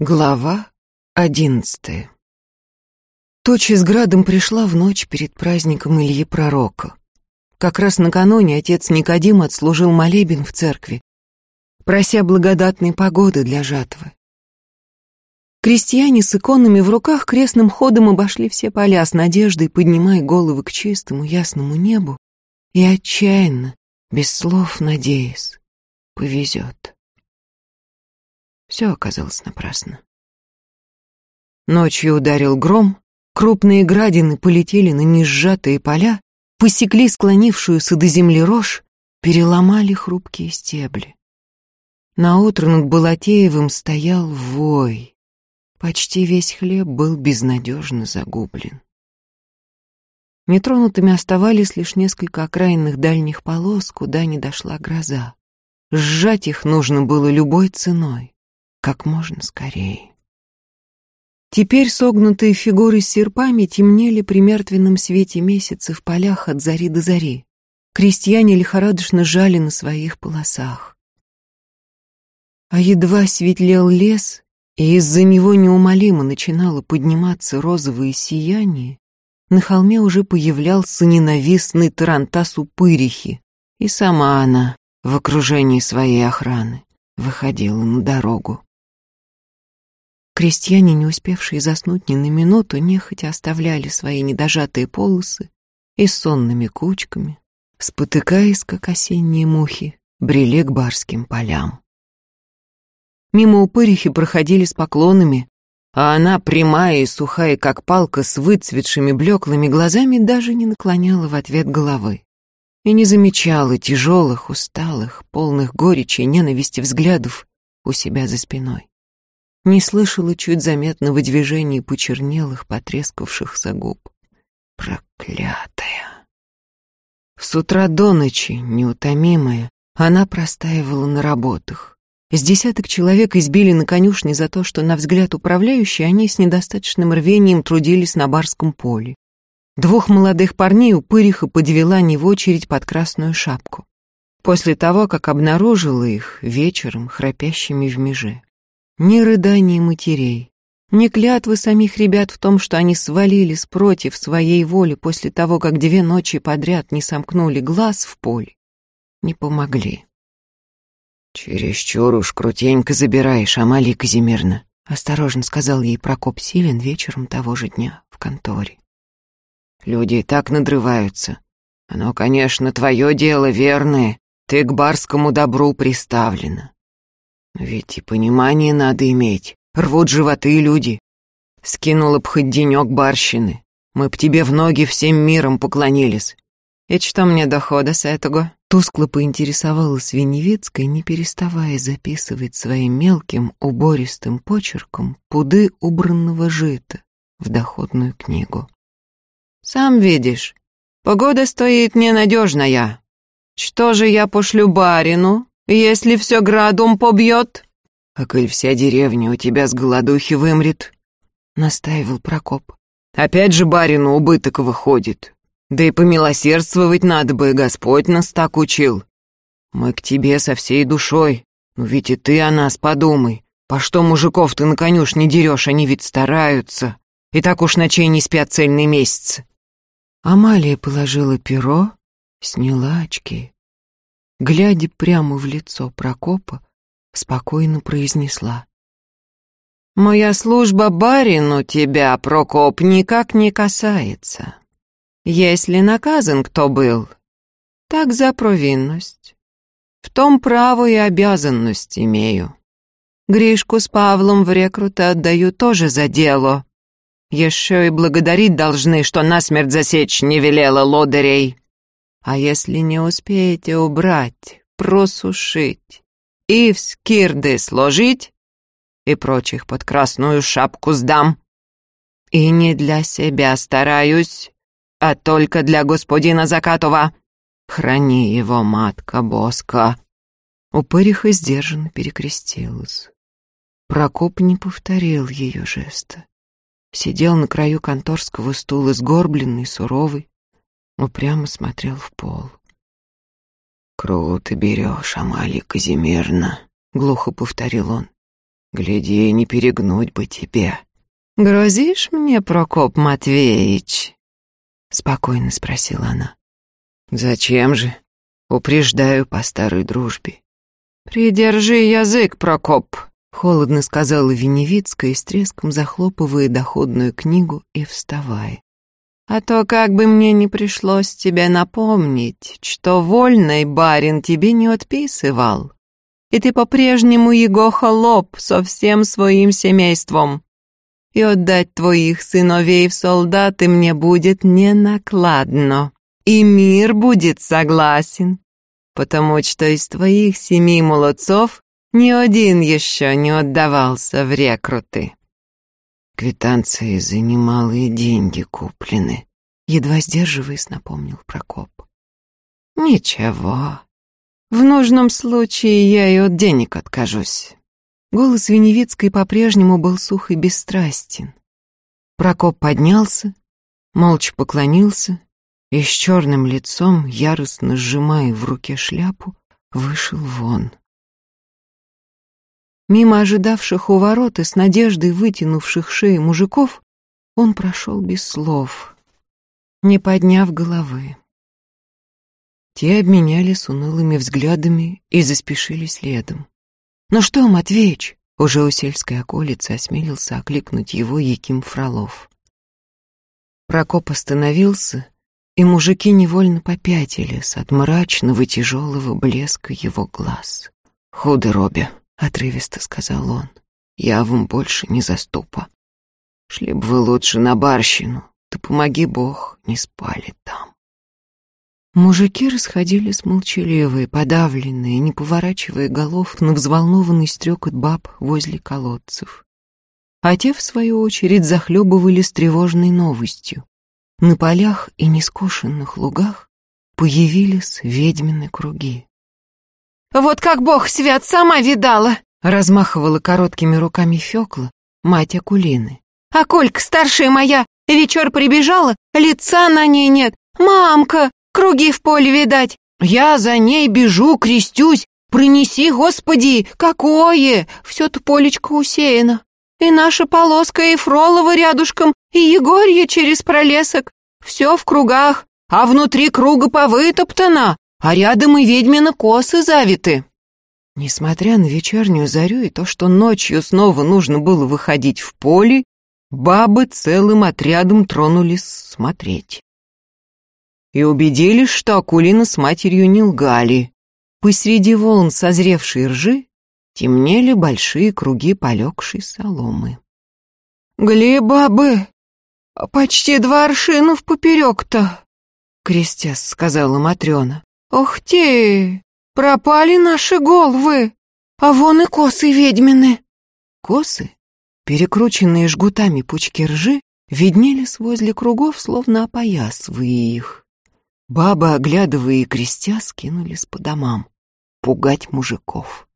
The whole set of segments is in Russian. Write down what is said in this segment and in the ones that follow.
Глава одиннадцатая Туча с градом пришла в ночь перед праздником Ильи Пророка. Как раз накануне отец Никодим отслужил молебен в церкви, прося благодатной погоды для жатвы. Крестьяне с иконами в руках крестным ходом обошли все поля с надеждой, поднимая головы к чистому ясному небу и отчаянно, без слов надеясь, повезет. Все оказалось напрасно. Ночью ударил гром, крупные градины полетели на несжатые поля, посекли склонившуюся до земли рожь, переломали хрупкие стебли. Наутро над Балатеевым стоял вой. Почти весь хлеб был безнадежно загублен. Нетронутыми оставались лишь несколько окраинных дальних полос, куда не дошла гроза. Сжать их нужно было любой ценой как можно скорее. Теперь согнутые фигуры серпами темнели при мертвенном свете месяца в полях от зари до зари. Крестьяне лихорадочно жали на своих полосах. А едва светлел лес, и из-за него неумолимо начинало подниматься розовое сияние, на холме уже появлялся ненавистный тарантас упырихи, и сама она в окружении своей охраны выходила на дорогу. Крестьяне, не успевшие заснуть ни на минуту, нехотя оставляли свои недожатые полосы и сонными кучками, спотыкаясь, как осенние мухи, брели к барским полям. Мимо упырихи проходили с поклонами, а она, прямая и сухая, как палка, с выцветшими блеклыми глазами, даже не наклоняла в ответ головы и не замечала тяжелых, усталых, полных горечи и ненависти взглядов у себя за спиной не слышала чуть заметного движения почернелых, потрескавшихся губ. Проклятая! С утра до ночи, неутомимая, она простаивала на работах. С десяток человек избили на конюшне за то, что, на взгляд управляющей, они с недостаточным рвением трудились на барском поле. Двух молодых парней упыриха подвела не в очередь под красную шапку. После того, как обнаружила их вечером, храпящими в меже. Ни рыданий матерей, ни клятвы самих ребят в том, что они свалились против своей воли после того, как две ночи подряд не сомкнули глаз в поле, не помогли. «Чересчур уж крутенько забираешь, Амалия Казимирна», — осторожно сказал ей Прокоп Силин вечером того же дня в конторе. «Люди и так надрываются. Оно, конечно, твое дело верное, ты к барскому добру приставлена. Ведь и понимание надо иметь. Рвут животы люди. Скинула б хоть денек барщины. Мы б тебе в ноги всем миром поклонились. И что мне дохода с этого? Тускло поинтересовалась Веневицкая, не переставая записывать своим мелким, убористым почерком пуды убранного жита в доходную книгу. «Сам видишь, погода стоит ненадежная. Что же я пошлю барину, если все градом побьет?» «А коль вся деревня у тебя с голодухи вымрет», — настаивал Прокоп. «Опять же барину убыток выходит. Да и помилосердствовать надо бы, Господь нас так учил. Мы к тебе со всей душой, ну ведь и ты о нас подумай. По что мужиков ты на конюшне дерешь, они ведь стараются. И так уж ночей не спят цельный месяц». Амалия положила перо, сняла очки глядя прямо в лицо Прокопа, спокойно произнесла. «Моя служба барину тебя, Прокоп, никак не касается. Если наказан кто был, так за провинность. В том право и обязанность имею. Гришку с Павлом в рекрута отдаю тоже за дело. Еще и благодарить должны, что насмерть засечь не велела лодырей. А если не успеете убрать, просушить и в скирды сложить, и прочих под красную шапку сдам. И не для себя стараюсь, а только для господина Закатова. Храни его, матка Боска. Упыриха сдержанно перекрестилась. Прокоп не повторил ее жеста. Сидел на краю конторского стула сгорбленный, суровый, упрямо смотрел в пол. «Круто берешь, Амалия Казимирна», — глухо повторил он. Гляди, не перегнуть бы тебе. Грозишь мне, Прокоп Матвеевич? Спокойно спросила она. Зачем же? Упреждаю по старой дружбе. Придержи язык, Прокоп, холодно сказала Веневицкая, с треском захлопывая доходную книгу и вставая. А то как бы мне не пришлось тебе напомнить, что вольный барин тебе не отписывал, и ты по-прежнему его холоп со всем своим семейством. И отдать твоих сыновей в солдаты мне будет не накладно, и мир будет согласен, потому что из твоих семи молодцов ни один еще не отдавался в рекруты. Квитанции за немалые деньги куплены, едва сдерживаясь, напомнил Прокоп. Ничего, в нужном случае я и от денег откажусь. Голос Веневицкой по-прежнему был сух и бесстрастен. Прокоп поднялся, молча поклонился и с черным лицом, яростно сжимая в руке шляпу, вышел вон. Мимо ожидавших у ворот и с надеждой вытянувших шеи мужиков он прошел без слов, не подняв головы. Те обменялись унылыми взглядами и заспешили следом. «Ну что, Матвеич?» Уже у сельской околицы осмелился окликнуть его Яким Фролов. Прокоп остановился, и мужики невольно попятились от мрачного тяжелого блеска его глаз. «Худы, Робби!» — отрывисто сказал он. «Я вам больше не заступа. Шли бы вы лучше на барщину, да помоги Бог, не спали там». Мужики расходились молчаливые, подавленные, не поворачивая голов на взволнованный стрекот баб возле колодцев. А те, в свою очередь, захлебывались тревожной новостью. На полях и нескошенных лугах появились ведьмины круги. «Вот как бог свят, сама видала!» Размахивала короткими руками Фёкла, мать Акулины. «А Колька, старшая моя, вечер прибежала, лица на ней нет. Мамка, Круги в поле видать. Я за ней бежу, крестюсь. Принеси, Господи, какое! Все-то полечко усеяно. И наша полоска и Фролова рядушком, и Егорье через пролесок. Все в кругах, а внутри круга повытоптано, а рядом и ведьмины косы завиты. Несмотря на вечернюю зарю и то, что ночью снова нужно было выходить в поле, бабы целым отрядом тронулись смотреть и убедились, что Акулина с матерью не лгали. Посреди волн созревшей ржи темнели большие круги полегшей соломы. «Гли, почти два аршина в поперек-то!» — крестясь сказала Матрена. «Ох ты! Пропали наши головы! А вон и косы ведьмины!» Косы, перекрученные жгутами пучки ржи, виднелись возле кругов, словно опоясывая их. Бабы, оглядывая и крестя, скинулись по домам. Пугать мужиков.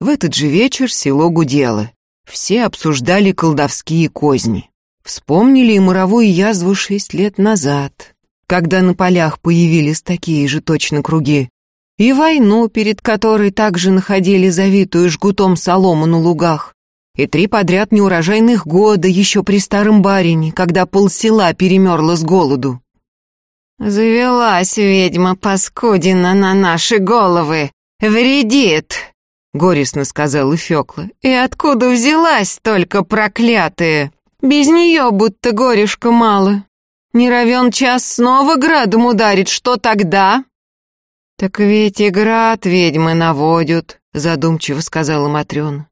В этот же вечер село гудело. Все обсуждали колдовские козни. Вспомнили и моровую язву шесть лет назад, когда на полях появились такие же точно круги, и войну, перед которой также находили завитую жгутом солому на лугах, и три подряд неурожайных года еще при старом барине, когда полсела перемерло с голоду. «Завелась ведьма паскудина на наши головы! Вредит!» — горестно сказала Фёкла. «И откуда взялась только проклятая? Без неё будто горюшка мало. Не равен час снова градом ударит, что тогда?» «Так ведь и град ведьмы наводят», — задумчиво сказала Матрёна.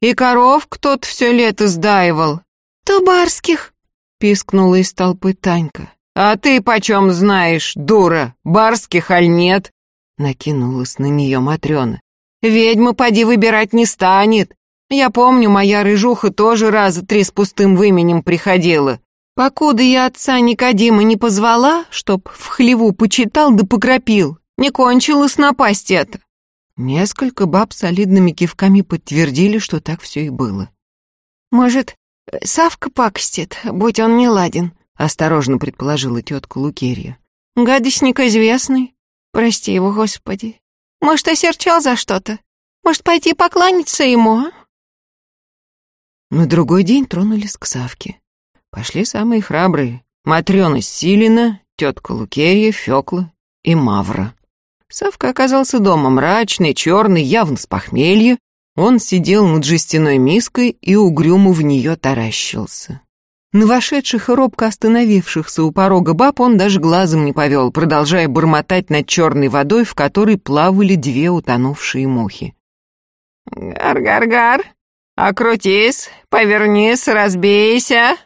«И коров кто-то всё лето сдаивал». «То барских», — пискнула из толпы Танька. «А ты почем знаешь, дура, барских аль нет?» Накинулась на нее Матрена. «Ведьма поди выбирать не станет. Я помню, моя рыжуха тоже раза три с пустым выменем приходила. Покуда я отца Никодима не позвала, чтоб в хлеву почитал да покропил, не кончилось напасть это». Несколько баб солидными кивками подтвердили, что так все и было. «Может, Савка пакостит, будь он не ладен», осторожно предположила тетка Лукерья. Гадостник известный. Прости его, Господи. Может, осерчал за что-то? Может, пойти покланяться ему, а? На другой день тронулись к Савке. Пошли самые храбрые. Матрёна Силина, тетка Лукерья, Фёкла и Мавра. Савка оказался дома мрачный, черный, явно с похмелья. Он сидел над жестяной миской и угрюмо в нее таращился. На вошедших и робко остановившихся у порога баб он даже глазом не повел, продолжая бормотать над черной водой, в которой плавали две утонувшие мухи. «Гар-гар-гар, окрутись, повернись, разбейся,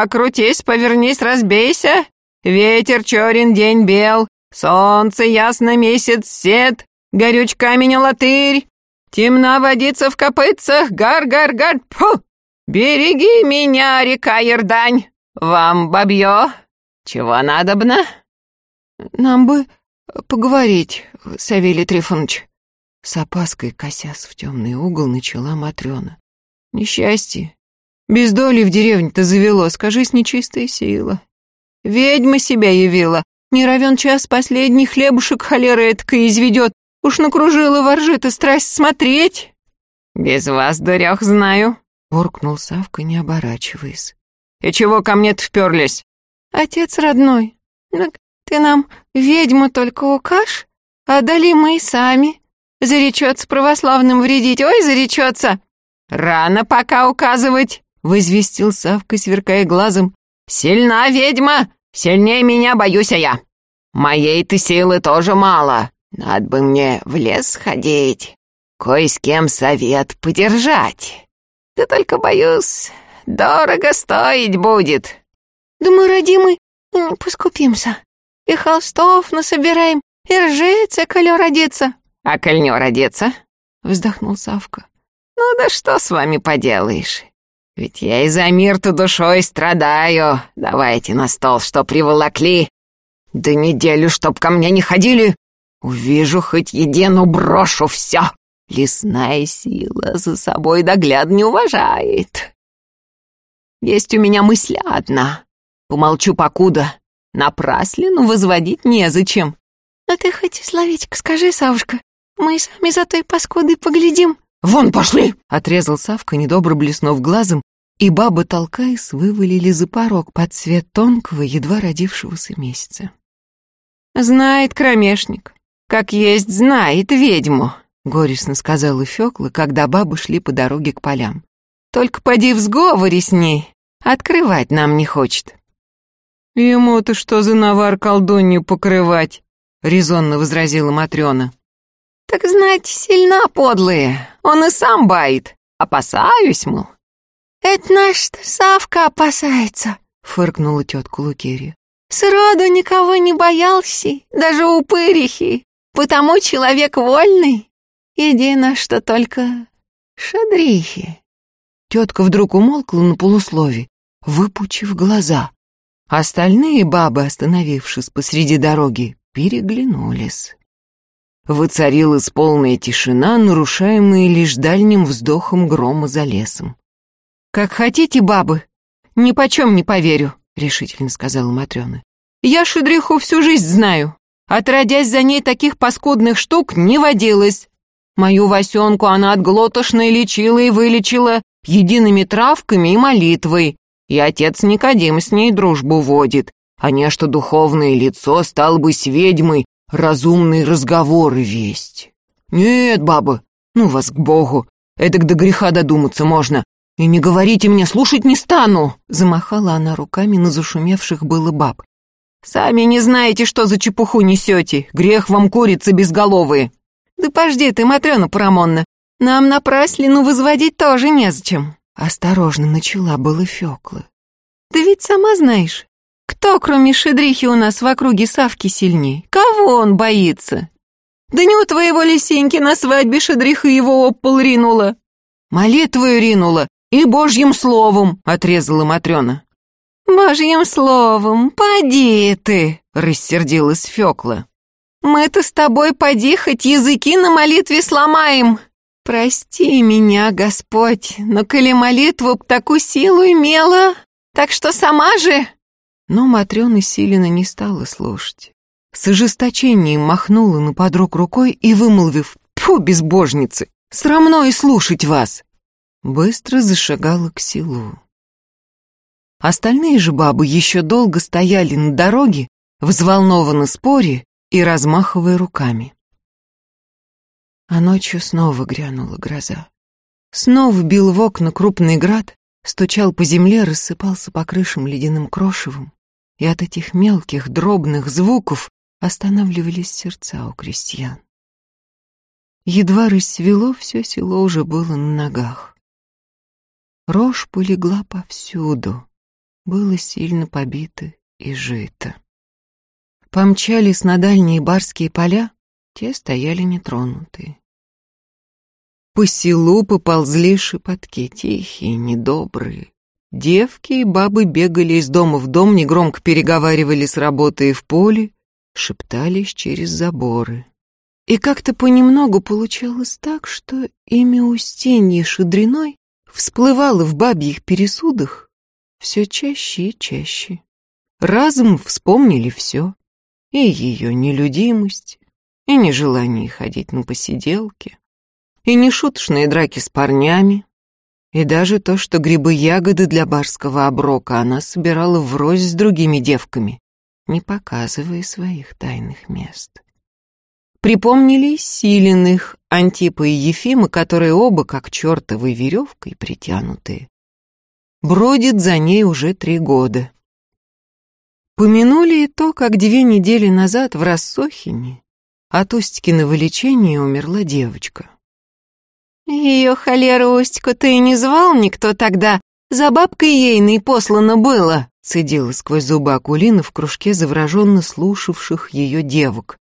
окрутись, повернись, разбейся, ветер черен, день бел, солнце ясно, месяц сед, горюч камень латырь, темна водица в копытцах, гар-гар-гар, фу!» «Береги меня, река Ердань! Вам, бабье, чего надобно?» «Нам бы поговорить, Савелий Трифонович». С опаской, косясь в темный угол, начала Матрена. «Несчастье. Без доли в деревне-то завело, скажись, нечистая сила. Ведьма себя явила. Не равен час последний хлебушек холера этакой изведет. Уж накружила воржит и страсть смотреть». «Без вас, дурех, знаю», Буркнул Савка, не оборачиваясь. «И чего ко мне-то вперлись?» «Отец родной, ну, ты нам ведьму только укаж, а дали мы и сами. Заречется православным вредить, ой, заречется!» «Рано пока указывать!» — возвестил Савка, сверкая глазом. «Сильна ведьма! Сильнее меня боюсь я! Моей-то силы тоже мало. Надо бы мне в лес ходить, кое с кем совет подержать. Да только боюсь, дорого стоить будет. Да мы, родимый, поскупимся. И холстов насобираем, и ржеца, колё родится. А коль не родится? Вздохнул Савка. Ну да что с вами поделаешь? Ведь я и за мир-то душой страдаю. Давайте на стол, что приволокли. Да неделю, чтоб ко мне не ходили. Увижу хоть едину, брошу все. Лесная сила за собой догляд не уважает. Есть у меня мысля одна. Помолчу покуда. Напраслину возводить незачем. А ты хоть словечко скажи, Савушка. Мы сами за той паскудой поглядим. Вон пошли! Отрезал Савка, недобро блеснув глазом, и бабы, толкаясь, вывалили за порог под цвет тонкого, едва родившегося месяца. Знает кромешник, как есть знает ведьму. — горестно сказала Фёкла, когда бабы шли по дороге к полям. «Только поди в сговоре с ней, открывать нам не хочет». «Ему-то что за навар колдунью покрывать?» — резонно возразила Матрёна. «Так знать, сильна подлые, он и сам бает. Опасаюсь, мол». «Это наш Савка опасается», — фыркнула тетка Лукерья. «Сроду никого не боялся, даже упырихи, потому человек вольный, Едино, что только шадрихи. Тетка вдруг умолкла на полуслове, выпучив глаза. Остальные бабы, остановившись посреди дороги, переглянулись. Воцарилась полная тишина, нарушаемая лишь дальним вздохом грома за лесом. «Как хотите, бабы, ни почем не поверю», — решительно сказала Матрена. «Я Шудриху всю жизнь знаю. Отродясь за ней таких паскудных штук не водилось. Мою Васенку она от глотошной лечила и вылечила едиными травками и молитвой. И отец Никодим с ней дружбу водит. А не что духовное лицо стал бы с ведьмой разумные разговоры весть. Нет, бабы, ну вас к Богу, эдак до греха додуматься можно. И не говорите мне, слушать не стану!» Замахала она руками на зашумевших было баб. «Сами не знаете, что за чепуху несете. Грех вам курицы безголовые. «Да пожди ты, Матрёна Парамонна, нам напраслину возводить тоже незачем». Осторожно начала было Фёкла. «Да ведь сама знаешь, кто, кроме Шедрихи, у нас в округе Савки сильней? Кого он боится? Да не у твоего Лисеньки на свадьбе Шедриха его об пол ринула. Молитвою ринула и божьим словом, отрезала Матрёна. «Божьим словом, поди ты!» — рассердилась Фёкла. Мы-то с тобой поди хоть языки на молитве сломаем. Прости меня, Господь, но коли молитву б такую силу имела, так что сама же...» Но Матрёна Силина не стала слушать. С ожесточением махнула на подруг рукой и, вымолвив «Фу, безбожницы! Срамно и слушать вас!» быстро зашагала к селу. Остальные же бабы еще долго стояли на дороге, взволнованно споря и размахивая руками. А ночью снова грянула гроза. Снова бил в окна крупный град, стучал по земле, рассыпался по крышам ледяным крошевом, и от этих мелких дробных звуков останавливались сердца у крестьян. Едва рассвело, все село уже было на ногах. Рожь полегла повсюду, было сильно побито и жито. Помчались на дальние барские поля, те стояли нетронутые. По селу поползли шепотки, тихие, недобрые. Девки и бабы бегали из дома в дом, негромко переговаривали с работой в поле, шептались через заборы. И как-то понемногу получалось так, что имя Устиньи Шадриной всплывало в бабьих пересудах все чаще и чаще. Разом вспомнили все. И ее нелюдимость, и нежелание ходить на посиделки, и нешуточные драки с парнями, и даже то, что грибы-ягоды для барского оброка она собирала врозь с другими девками, не показывая своих тайных мест. Припомнили Силиных, Антипа и Ефима, которые оба, как чертовой веревкой притянутые, бродит за ней уже три года. Помянули и то, как две недели назад в Рассохине от Устькиного лечения умерла девочка. Ее холера Устьку ты не звал никто тогда, за бабкой ейной послано было, цедила сквозь зубы Акулина в кружке завороженно слушавших ее девок.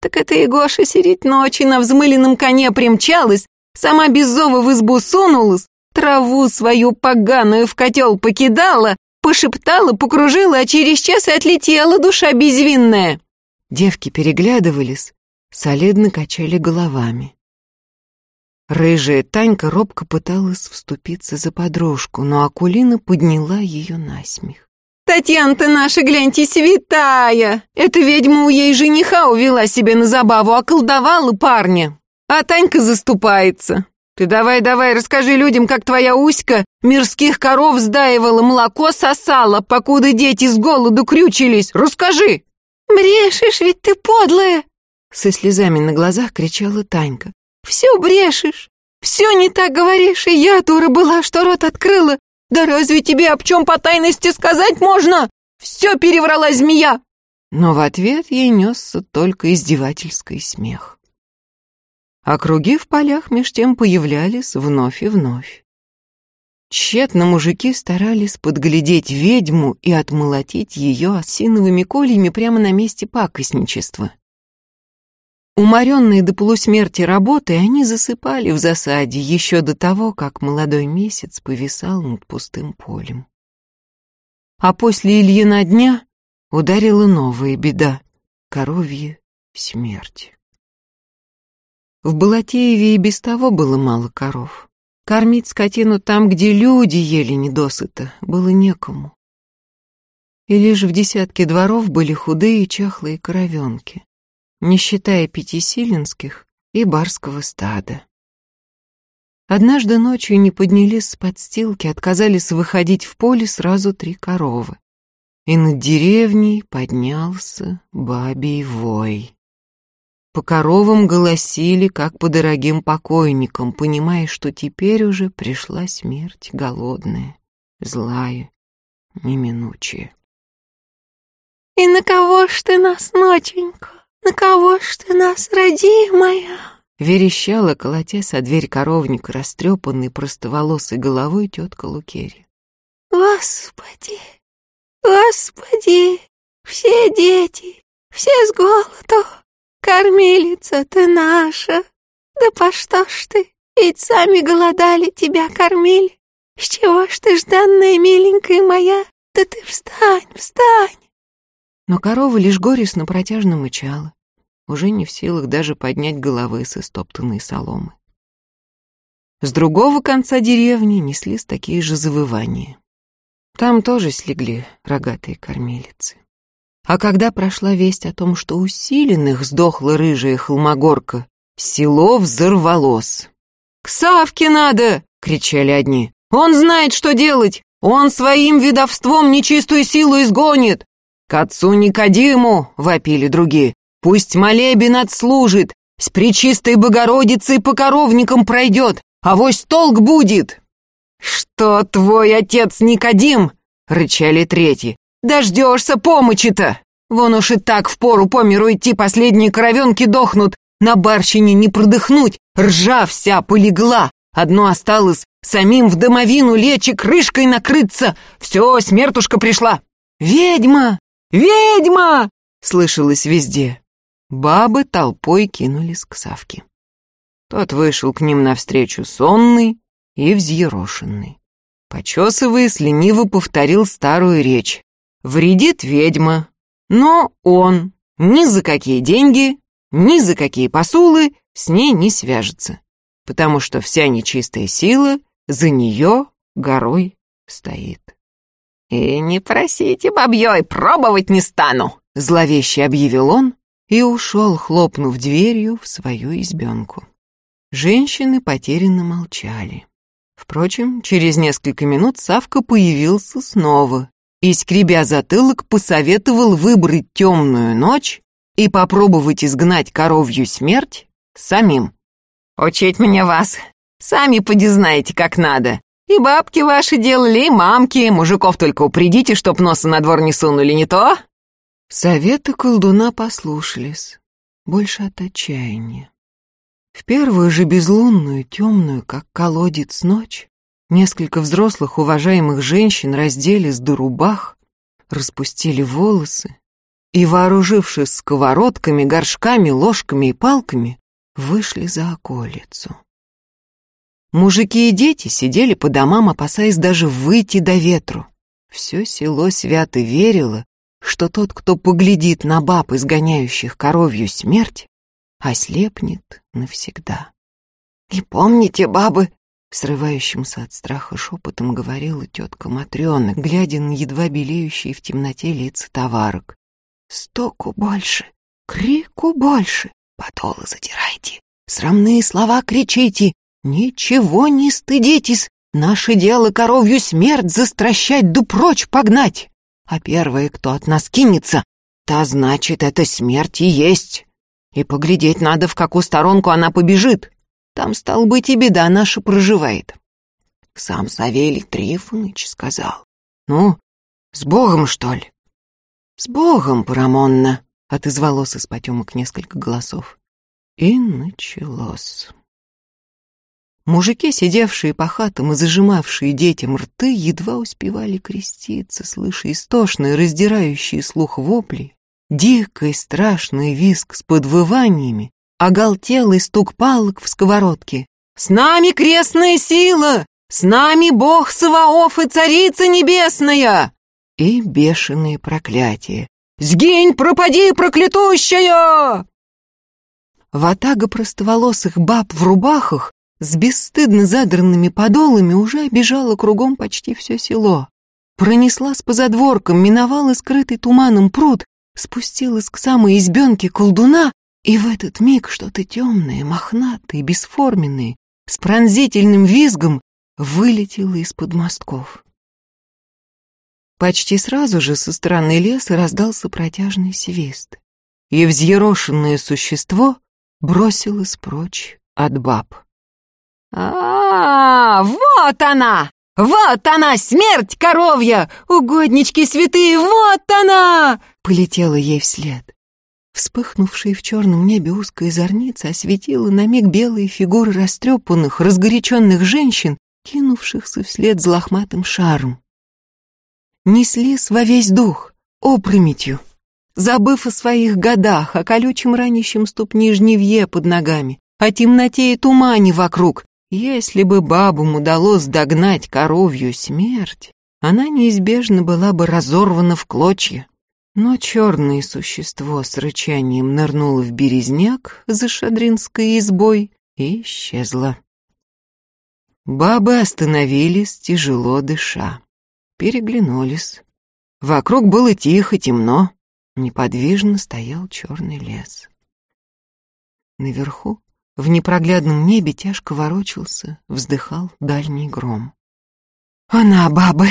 Так это и Гоша сидеть ночи на взмыленном коне примчалась, сама без зова в избу сунулась, траву свою поганую в котел покидала, пошептала, покружила, а через час и отлетела душа безвинная. Девки переглядывались, солидно качали головами. Рыжая Танька робко пыталась вступиться за подружку, но Акулина подняла ее на смех. «Татьяна-то наша, гляньте, святая! Эта ведьма у ей жениха увела себе на забаву, околдовала парня, а Танька заступается. Ты давай-давай расскажи людям, как твоя Уська мирских коров сдаивала, молоко сосала, покуда дети с голоду крючились. Расскажи!» «Брешешь ведь ты, подлая!» Со слезами на глазах кричала Танька. «Все брешешь! Все не так говоришь, и я дура была, что рот открыла. Да разве тебе об чем по тайности сказать можно? Все переврала змея!» Но в ответ ей несся только издевательский смех а круги в полях меж тем появлялись вновь и вновь. Тщетно мужики старались подглядеть ведьму и отмолотить ее осиновыми кольями прямо на месте пакостничества. Уморенные до полусмерти работой, они засыпали в засаде еще до того, как молодой месяц повисал над пустым полем. А после Ильина дня ударила новая беда — коровья смерть. В Балатееве и без того было мало коров. Кормить скотину там, где люди ели недосыто, было некому. И лишь в десятке дворов были худые чахлые коровенки, не считая пятисиленских и барского стада. Однажды ночью не поднялись с подстилки, отказались выходить в поле сразу три коровы. И над деревней поднялся бабий вой. По коровам голосили, как по дорогим покойникам, понимая, что теперь уже пришла смерть голодная, злая, неминучая. «И на кого ж ты нас, ноченька? На кого ж ты нас, родимая?» Верещала, колотясь о дверь коровника, растрепанной простоволосой головой тетка Лукерья. «Господи, Господи, все дети, все с голоду, Кормилица ты наша, да по что ж ты? Ведь сами голодали, тебя кормили. С чего ж ты, жданная миленькая моя? Да ты встань, встань!» Но корова лишь горестно протяжно мычала, уже не в силах даже поднять головы со стоптанной соломы. С другого конца деревни неслись такие же завывания. Там тоже слегли рогатые кормилицы. А когда прошла весть о том, что усиленных сдохла рыжая холмогорка, село взорвалось. «К Савке надо!» — кричали одни. «Он знает, что делать! Он своим видовством нечистую силу изгонит!» «К отцу Никодиму!» — вопили другие. «Пусть молебен отслужит, с причистой Богородицей по коровникам пройдет, а вось толк будет!» «Что твой отец Никодим?» — рычали третьи. «Дождешься помощи-то! Вон уж и так впору по миру идти последние коровенки дохнут, на барщине не продыхнуть, ржа вся полегла, одно осталось самим в домовину лечь и крышкой накрыться. Все, смертушка пришла. Ведьма! Ведьма! Слышалось везде. Бабы толпой кинулись к Савке. Тот вышел к ним навстречу сонный и взъерошенный. Почесываясь, лениво повторил старую речь. Вредит ведьма, но он ни за какие деньги, ни за какие посулы с ней не свяжется, потому что вся нечистая сила за нее горой стоит. «И не просите, бабьей, пробовать не стану!» Зловеще объявил он и ушел, хлопнув дверью в свою избенку. Женщины потерянно молчали. Впрочем, через несколько минут Савка появился снова и, скребя затылок, посоветовал выбрать темную ночь и попробовать изгнать коровью смерть самим. «Учить мне вас. Сами поди знаете, как надо. И бабки ваши делали, и мамки, мужиков только упредите, чтоб носа на двор не сунули, не то?» Советы колдуна послушались, больше от отчаяния. В первую же безлунную, темную, как колодец, ночь несколько взрослых уважаемых женщин разделись до рубах, распустили волосы и, вооружившись сковородками, горшками, ложками и палками, вышли за околицу. Мужики и дети сидели по домам, опасаясь даже выйти до ветру. Все село свято верило, что тот, кто поглядит на баб, изгоняющих коровью смерть, ослепнет навсегда. «И помните, бабы!» — срывающимся от страха шепотом говорила тетка Матрена, глядя на едва белеющие в темноте лица товарок. «Стоку больше, крику больше, подолы задирайте, срамные слова кричите, ничего не стыдитесь, наше дело коровью смерть застращать да прочь погнать, а первое, кто от нас кинется, та значит, это смерть и есть». И поглядеть надо, в какую сторонку она побежит. Там, стал быть, и беда наша проживает. Сам Савелий Трифоныч сказал. Ну, с Богом, что ли? С Богом, Парамонна, отозвалось из потемок несколько голосов. И началось. Мужики, сидевшие по хатам и зажимавшие детям рты, едва успевали креститься, слыша истошные, раздирающие слух вопли Дикий страшный визг с подвываниями, оголтелый стук палок в сковородке. «С нами крестная сила! С нами Бог Саваоф и Царица Небесная!» И бешеные проклятия. «Сгинь, пропади, проклятущая!» Ватага простоволосых баб в рубахах с бесстыдно задранными подолами уже обижала кругом почти все село. Пронеслась по задворкам, миновала скрытый туманом пруд спустилась к самой избенке колдуна, и в этот миг что-то темное, мохнатое, бесформенное, с пронзительным визгом вылетело из-под мостков. Почти сразу же со стороны леса раздался протяжный свист, и взъерошенное существо бросилось прочь от баб. А, -а, -а вот она! Вот она, смерть коровья! Угоднички святые, вот она!» Полетела ей вслед. Вспыхнувшая в черном небе узкая зорница осветила на миг белые фигуры растрепанных, разгоряченных женщин, кинувшихся вслед за лохматым шаром. Неслись во весь дух, опрометью, забыв о своих годах, о колючем ранящем ступни жневье под ногами, о темноте и тумане вокруг, если бы бабам удалось догнать коровью смерть, она неизбежно была бы разорвана в клочья. Но черное существо с рычанием нырнуло в березняк за шадринской избой и исчезло. Бабы остановились, тяжело дыша. Переглянулись. Вокруг было тихо, темно. Неподвижно стоял черный лес. Наверху, В непроглядном небе тяжко ворочался, вздыхал дальний гром. «Она, бабы!»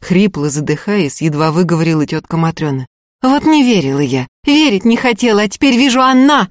Хрипло задыхаясь, едва выговорила тетка Матрена. «Вот не верила я, верить не хотела, а теперь вижу она!»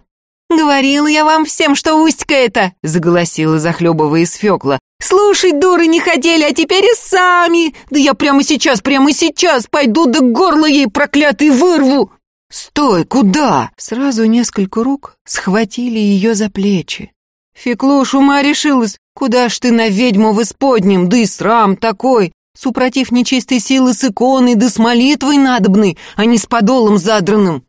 «Говорила я вам всем, что Устька это!» — заголосила, захлебываясь Фёкла. «Слушать, дуры, не хотели, а теперь и сами! Да я прямо сейчас, прямо сейчас пойду, да горло ей проклятый вырву!» «Стой, куда?» Сразу несколько рук схватили ее за плечи. «Феклуш, ума решилась, куда ж ты на ведьму в исподнем, да и срам такой! Супротив нечистой силы с иконой, да с молитвой надобной, а не с подолом задранным!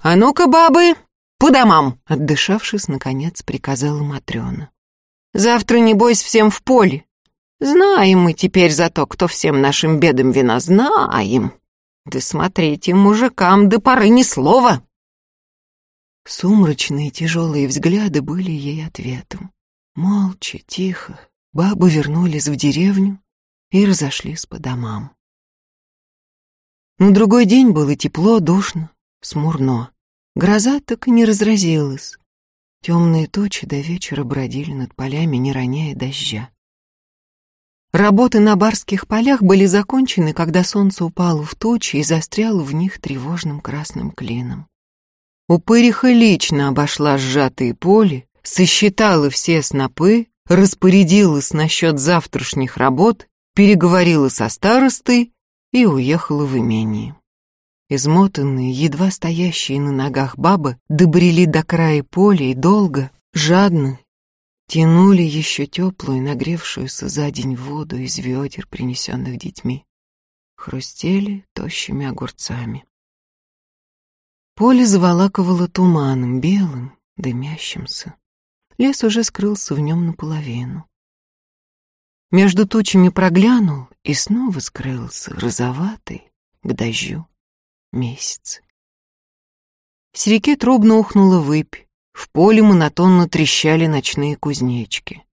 А ну-ка, бабы, по домам!» Отдышавшись, наконец, приказала Матрена. «Завтра, небось, всем в поле. Знаем мы теперь за то, кто всем нашим бедам вина, знаем!» Да смотрите, мужикам до поры ни слова. Сумрачные тяжелые взгляды были ей ответом. Молча, тихо, бабы вернулись в деревню и разошлись по домам. На другой день было тепло, душно, смурно. Гроза так и не разразилась. Темные тучи до вечера бродили над полями, не роняя дождя. Работы на барских полях были закончены, когда солнце упало в тучи и застряло в них тревожным красным клином. Упыриха лично обошла сжатые поли, сосчитала все снопы, распорядилась насчет завтрашних работ, переговорила со старостой и уехала в имение. Измотанные, едва стоящие на ногах бабы добрели до края поля и долго, жадно тянули еще теплую, нагревшуюся за день воду из ведер, принесенных детьми. Хрустели тощими огурцами. Поле заволакивало туманом, белым, дымящимся. Лес уже скрылся в нем наполовину. Между тучами проглянул и снова скрылся, розоватый, к дождю, месяц. С реки трубно ухнула выпь, в поле монотонно трещали ночные кузнечки.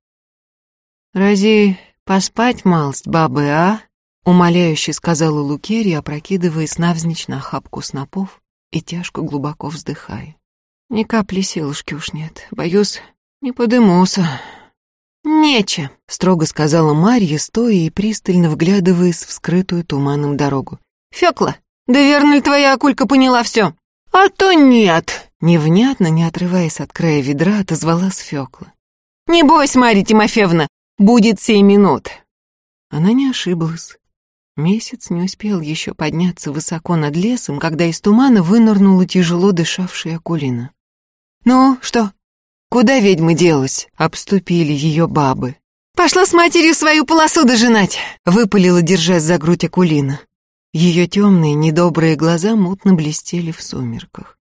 «Рази поспать малость, бабы, а?» — умоляюще сказала Лукерья, опрокидываясь навзничь на охапку снопов и тяжко глубоко вздыхая. «Ни капли силушки уж нет. Боюсь, не подымуся». «Нече», — строго сказала Марья, стоя и пристально вглядываясь в скрытую туманом дорогу. «Фёкла, да верно ли твоя акулька поняла все? «А то нет!» Невнятно, не отрываясь от края ведра, отозвалась Фёкла. «Не бойся, Марья Тимофеевна, будет семь минут!» Она не ошиблась. Месяц не успел еще подняться высоко над лесом, когда из тумана вынырнула тяжело дышавшая Акулина. «Ну, что? Куда ведьма делась?» — обступили ее бабы. «Пошла с матерью свою полосу дожинать!» — выпалила, держась за грудь Акулина. Ее темные, недобрые глаза мутно блестели в сумерках.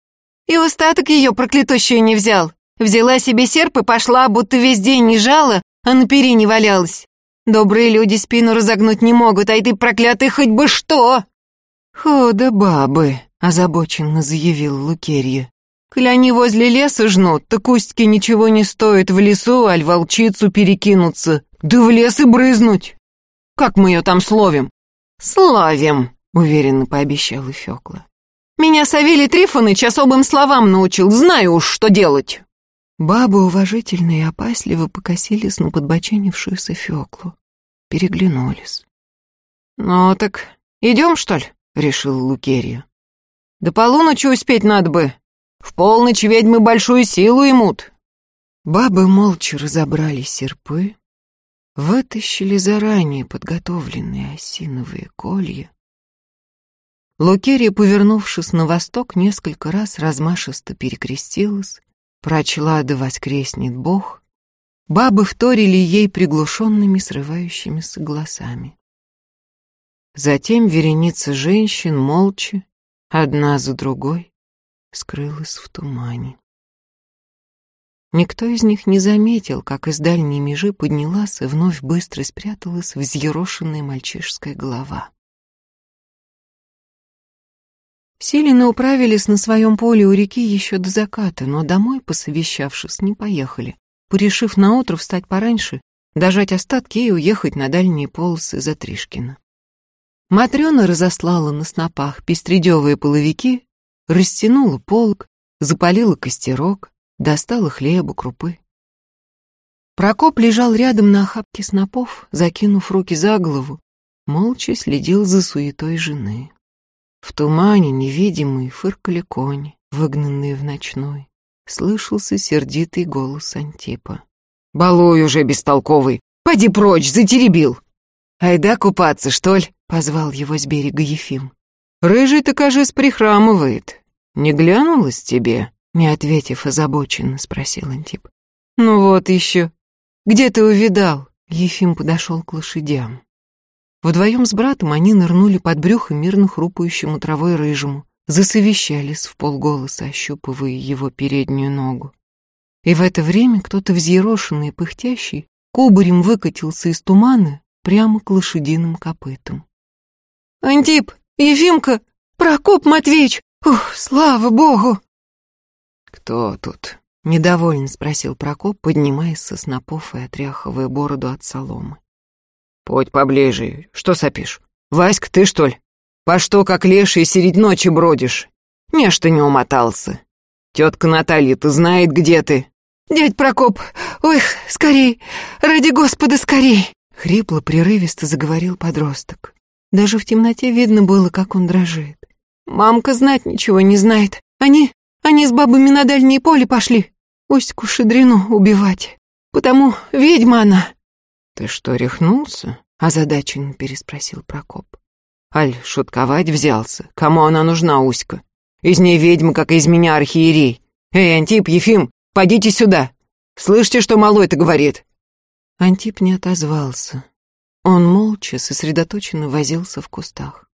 «И остаток ее проклятущую не взял. Взяла себе серп и пошла, будто весь день не жала, а на перине валялась. Добрые люди спину разогнуть не могут, а и ты проклятый хоть бы что!» «Хода бабы», — озабоченно заявил Лукерья. «Коль они возле леса жнут, то кустики ничего не стоит в лесу, аль волчицу перекинуться, да в лес и брызнуть. Как мы ее там словим?» «Словим», уверенно пообещала Фёкла. «Меня Савелий Трифоныч особым словам научил, знаю уж, что делать!» Бабы уважительно и опасливо покосились на подбоченившуюся Фёклу. Переглянулись. «Ну так идем, что ли?» — решил Лукерья. «До полуночи успеть надо бы. В полночь ведьмы большую силу имут». Бабы молча разобрали серпы, вытащили заранее подготовленные осиновые колья, Лукерия, повернувшись на восток, несколько раз размашисто перекрестилась, прочла «Да воскреснет Бог», бабы вторили ей приглушенными срывающимися голосами. Затем вереница женщин молча, одна за другой, скрылась в тумане. Никто из них не заметил, как из дальней межи поднялась и вновь быстро спряталась взъерошенная мальчишская голова. Силины управились на своем поле у реки еще до заката, но домой, посовещавшись, не поехали, порешив наутро встать пораньше, дожать остатки и уехать на дальние полосы за Тришкина. Матрёна разослала на снопах пестредёвые половики, растянула полк, запалила костерок, достала хлеба, крупы. Прокоп лежал рядом на охапке снопов, закинув руки за голову, молча следил за суетой жены. В тумане невидимые фыркали кони, выгнанные в ночной. Слышался сердитый голос Антипа. «Балуй уже, бестолковый! Поди прочь, затеребил!» «Айда купаться, что ли?» — позвал его с берега Ефим. «Рыжий-то, кажется, прихрамывает. Не глянулась тебе?» Не ответив озабоченно, спросил Антип. «Ну вот еще. Где ты увидал?» Ефим подошел к лошадям. Вдвоем с братом они нырнули под брюхо мирно хрупающему травой рыжему, засовещались в полголоса, ощупывая его переднюю ногу. И в это время кто-то взъерошенный и пыхтящий кубарем выкатился из тумана прямо к лошадиным копытам. «Антип! Ефимка! Прокоп Матвеич! Ух, слава богу!» «Кто тут?» — недовольно спросил Прокоп, поднимаясь со снопов и отряхивая бороду от соломы. «Подь поближе. Что сопишь? Васька, ты что ли? По что, как леший, средь ночи бродишь? Не что не умотался. Тетка Наталья-то знает, где ты». «Дядь Прокоп, ой, скорей, ради Господа, скорей!» Хрипло, прерывисто заговорил подросток. Даже в темноте видно было, как он дрожит. «Мамка знать ничего не знает. Они, они с бабами на дальнее поле пошли. Устьку Шедрину убивать. Потому ведьма она». «Ты что, рехнулся?» — озадаченно переспросил Прокоп. «Аль, шутковать взялся. Кому она нужна, Уська? Из ней ведьма, как из меня архиерей. Эй, Антип, Ефим, подите сюда. Слышите, что малой-то говорит?» Антип не отозвался. Он молча, сосредоточенно возился в кустах.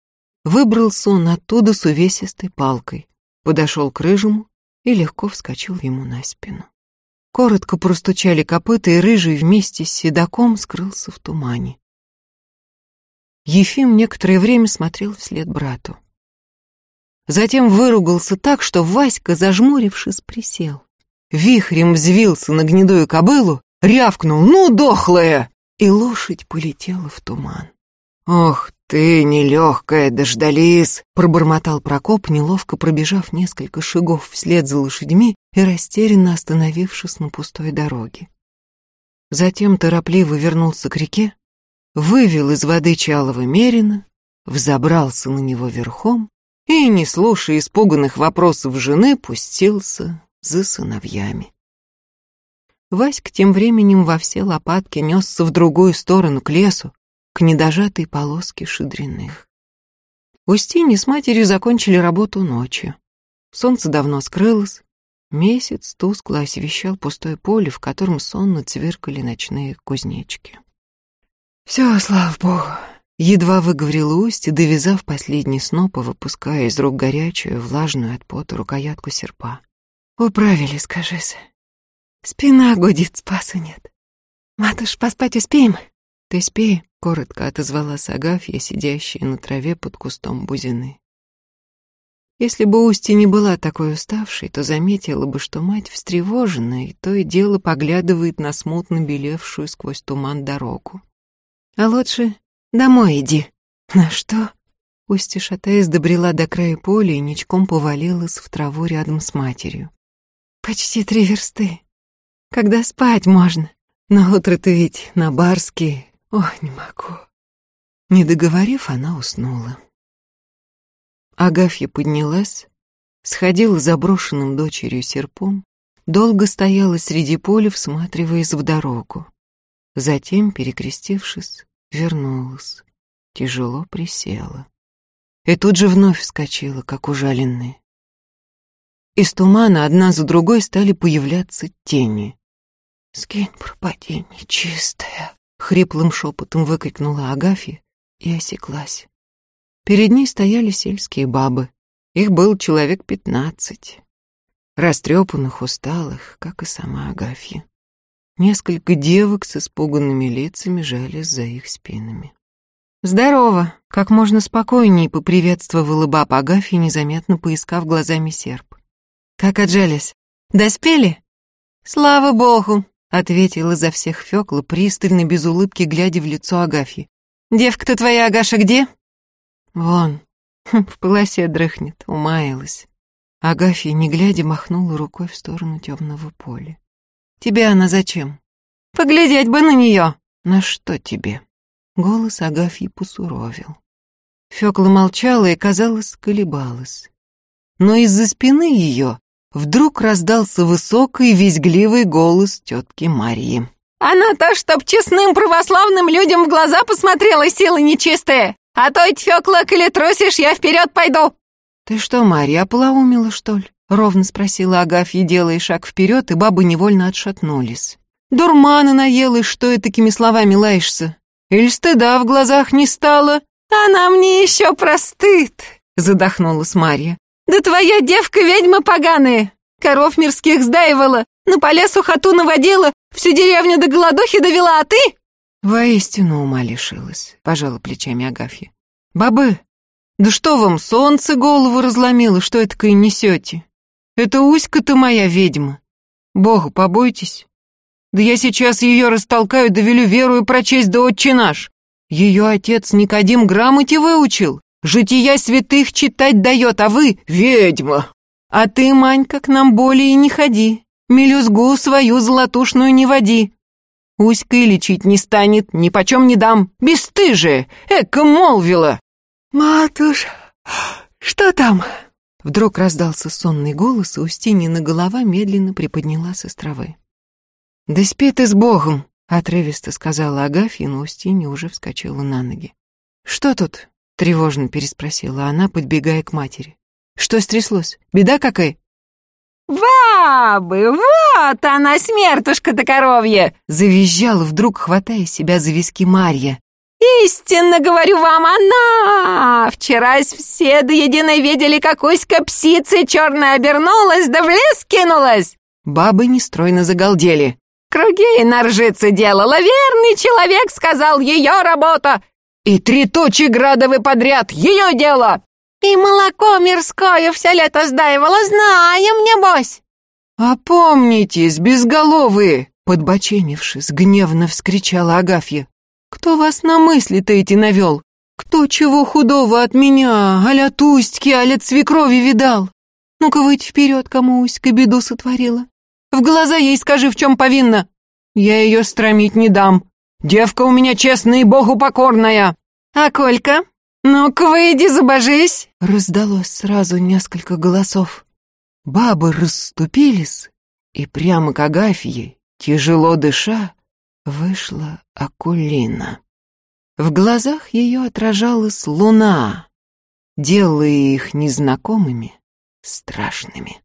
Выбрался он оттуда с увесистой палкой, подошел к рыжему и легко вскочил ему на спину. Коротко простучали копыта, и рыжий вместе с седаком скрылся в тумане. Ефим некоторое время смотрел вслед брату. Затем выругался так, что Васька, зажмурившись, присел. Вихрем взвился на гнедую кобылу рявкнул «Ну, дохлая!» и лошадь полетела в туман. «Ох ты, нелегкая, дождались!» — пробормотал Прокоп, неловко пробежав несколько шагов вслед за лошадьми и растерянно остановившись на пустой дороге. Затем торопливо вернулся к реке, вывел из воды чалого мерина, взобрался на него верхом и, не слушая испуганных вопросов жены, пустился за сыновьями. Васька тем временем во все лопатки несся в другую сторону, к лесу, к недожатой полоске шедряных. Устинья с матерью закончили работу ночью. Солнце давно скрылось, месяц тускло освещал пустое поле, в котором сонно цверкали ночные кузнечки. «Все, слава богу!» — едва выговорила Устья, довязав последний сноп и выпуская из рук горячую, влажную от пота рукоятку серпа. «Управили, скажись. Спина гудит, спасу нет. Матуш, поспать успеем? Ты спи, коротко отозвалась Агафья, сидящая на траве под кустом бузины. Если бы Устья не была такой уставшей, то заметила бы, что мать встревожена и то и дело поглядывает на смутно белевшую сквозь туман дорогу. А лучше домой иди. На что? Устья, шатаясь, добрела до края поля и ничком повалилась в траву рядом с матерью. Почти три версты. Когда спать можно? На утро-то ведь на барский. Ох, не могу. Не договорив, она уснула. Агафья поднялась, сходила заброшенным дочерью серпом, долго стояла среди поля, всматриваясь в дорогу. Затем, перекрестившись, вернулась, тяжело присела. И тут же вновь вскочила, как ужаленная. Из тумана одна за другой стали появляться тени. «Скинь, пропади, нечистая!» — хриплым шепотом выкрикнула Агафья и осеклась. Перед ней стояли сельские бабы. Их был человек пятнадцать. Растрепанных, усталых, как и сама Агафья. Несколько девок с испуганными лицами жались за их спинами. «Здорово!» — как можно спокойнее поприветствовала баб Агафья, незаметно поискав глазами серп. «Как отжались? Доспели?» «Слава богу!» — ответила за всех Фёкла, пристально, без улыбки, глядя в лицо Агафьи. «Девка-то твоя, Агаша, где?» «Вон, в полосе дрыхнет, умаялась». Агафья, не глядя, махнула рукой в сторону темного поля. «Тебе она зачем?» «Поглядеть бы на нее!» «На что тебе?» Голос Агафьи посуровил. Фёкла молчала и, казалось, колебалась. Но из-за спины ее вдруг раздался высокий визгливый голос тетки Марии. «Она-то, чтоб честным православным людям в глаза посмотрела, силы нечистые! А то ведь, Фёкла, коли трусишь, я вперед пойду!» «Ты что, Марья, ополоумила, что ли?» — ровно спросила Агафья, делая шаг вперед, и бабы невольно отшатнулись. «Дурмана наелась, что и такими словами лаешься? Или стыда в глазах не стало?» «Она мне еще простыд!» — задохнулась Марья. «Да твоя девка-ведьма поганая! Коров мирских сдаивала, на поле сухоту наводила, всю деревню до голодухи довела, а ты...» «Воистину ума лишилась», — пожала плечами Агафья. «Бабы, да что вам, солнце голову разломило, что это такое несете? Это Уська-то моя ведьма. Богу побойтесь. Да я сейчас ее растолкаю, довелю веру и прочесть до отче наш. Ее отец Никодим грамоте выучил, жития святых читать дает, а вы — ведьма. А ты, Манька, к нам более не ходи, мелюзгу свою золотушную не води. Уськой лечить не станет, ни почем не дам, бесстыжие, эко молвила. «Матуш, что там?» Вдруг раздался сонный голос, и Устиньина голова медленно приподнялась с травы. «Да спи ты с Богом!» — отрывисто сказала Агафья, но Устинья уже вскочила на ноги. «Что тут?» — тревожно переспросила она, подбегая к матери. «Что стряслось? Беда какая?» «Бабы, вот она, смертушка-то коровья!» Завизжала вдруг, хватая себя за виски Марья. «Истинно говорю вам, она! Вчера все до единой видели, как Уська псица черная обернулась, да в лес кинулась!» Бабы нестройно загалдели. Круги на ржице делала, верный человек сказал, ее работа. И три тучи градовы подряд, ее дело. И молоко мирское все лето сдаивала, знаем, небось. «Опомнитесь, безголовые!» Подбоченившись, гневно вскричала Агафья. «Кто вас на мысли-то эти навел? Кто чего худого от меня, аля Туськи, аля свекрови видал? Ну-ка выйдь вперед, кому Уська беду сотворила. В глаза ей скажи, в чем повинна. Я ее стромить не дам. Девка у меня честная и богу покорная. А Колька? Ну-ка выйди, забожись. Раздалось сразу несколько голосов. Бабы расступились, и прямо к Агафье, тяжело дыша, вышла Акулина. В глазах ее отражалась луна, делая их незнакомыми, страшными.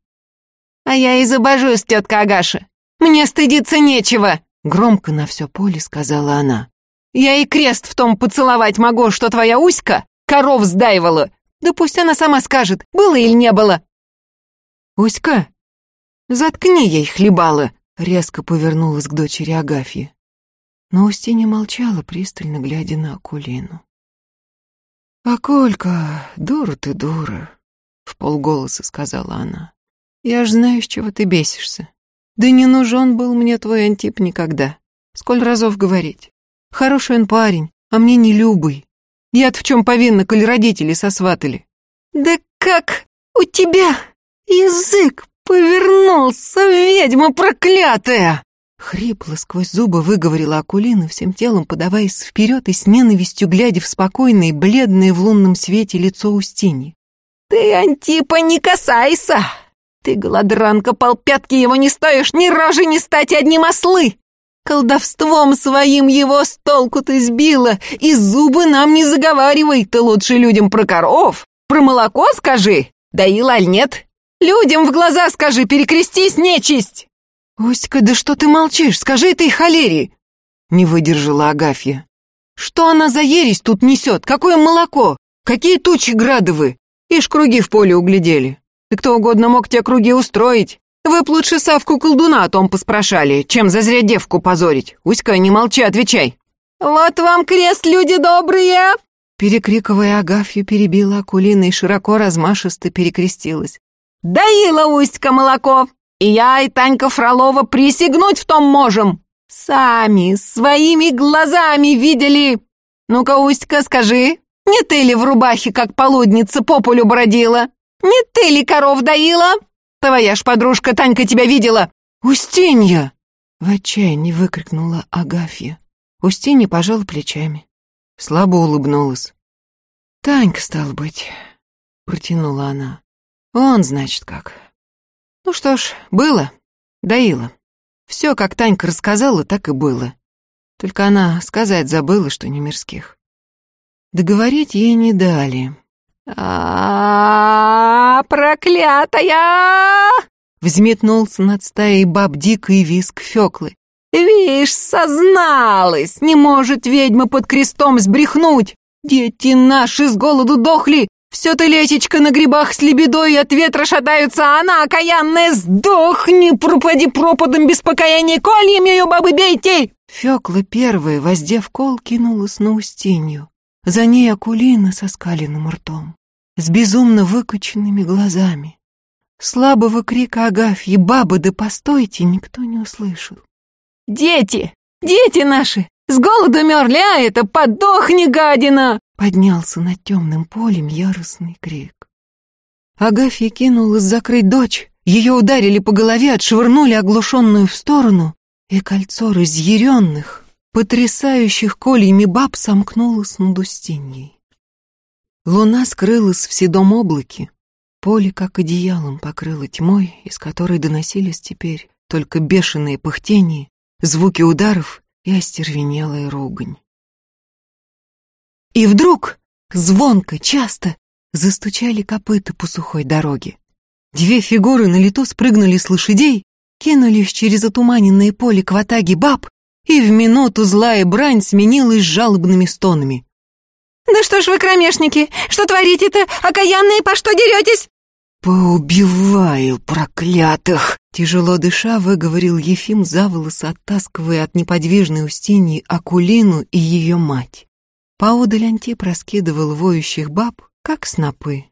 «А я и забожусь, тетка Агаша. Мне стыдиться нечего!» Громко на все поле сказала она. «Я и крест в том поцеловать могу, что твоя Уська коров сдаивала. Да пусть она сама скажет, было или не было». «Уська, заткни ей хлебала!» Резко повернулась к дочери Агафьи. Но Устинья молчала, пристально глядя на Акулину. «Акулька, дура ты, дура!» — в полголоса сказала она. Я ж знаю, с чего ты бесишься. Да не нужен был мне твой Антип никогда. Сколь разов говорить. Хороший он парень, а мне не любый. Я-то в чем повинна, коль родители сосватали? Да как у тебя язык повернулся, ведьма проклятая! Хрипло сквозь зубы выговорила Акулина, всем телом подаваясь вперед и с ненавистью глядя в спокойное бледное в лунном свете лицо Устини. «Ты, Антипа, не касайся! Ты, голодранка, полпятки его не стоишь, ни рожи не стать, одни маслы! Колдовством своим его с толку ты сбила, и зубы нам не заговаривай, ты лучше людям про коров, про молоко скажи, доила аль нет? Людям в глаза скажи, перекрестись, нечисть!» «Оська, да что ты молчишь, скажи этой холере!» Не выдержала Агафья. «Что она за ересь тут несет? Какое молоко? Какие тучи градовы? Ишь, круги в поле углядели. И кто угодно мог те круги устроить. Вы б лучше Савку колдуна о том поспрашали, чем зазря девку позорить. Уська, не молчи, отвечай. Вот вам крест, люди добрые!» Перекрикивая Агафью, перебила Акулина и широко размашисто перекрестилась. «Доила Уська молоко, и я, и Танька Фролова присягнуть в том можем. Сами, своими глазами видели. Ну-ка, Уська, скажи, не ты ли в рубахе, как полудница, по полю бродила? Не ты ли коров доила? Твоя ж подружка Танька тебя видела!» «Устинья!» — в отчаянии выкрикнула Агафья. Устинья пожала плечами. Слабо улыбнулась. «Танька, стал быть», — протянула она. «Он, значит, как». «Ну что ж, было, доила. Все, как Танька рассказала, так и было. Только она сказать забыла, что не мирских. Договорить ей не дали. А, проклятая!» Взметнулся над стаей баб дикий виск Фёклы. «Вишь, созналась! Не может ведьма под крестом сбрехнуть! Дети наши с голоду дохли! Все-то лечечка на грибах с лебедой от ветра шатаются, а она, окаянная, сдохни, пропади пропадом без покаяния, кольем ее, бабы, бейте!» Фёкла первая, воздев кол, кинулась на Устинью. За ней Акулина со скаленным ртом, с безумно выкоченными глазами. Слабого крика Агафьи «Бабы, да постойте!» никто не услышал. «Дети! Дети наши! С голоду мерли, а это подохни, гадина!» Поднялся над темным полем яростный крик. Агафья кинулась закрыть дочь, ее ударили по голове, отшвырнули оглушенную в сторону, и кольцо разъяренных, потрясающих кольями баб сомкнулось над Устиньей. Луна скрылась в седом облаке, поле как одеялом покрыло тьмой, из которой доносились теперь только бешеные пыхтения, звуки ударов и остервенелая ругань. И вдруг, звонко, часто, застучали копыта по сухой дороге. Две фигуры на лету спрыгнули с лошадей, кинулись через отуманенное поле к ватаге баб, и в минуту злая брань сменилась жалобными стонами. «Да что ж вы, кромешники, что творите-то? Окаянные, по что деретесь?» «Поубиваю проклятых!» Тяжело дыша, выговорил Ефим за волосы, оттаскивая от неподвижной Устиньи Акулину и ее мать. Поодаль Антип раскидывал воющих баб, как снопы,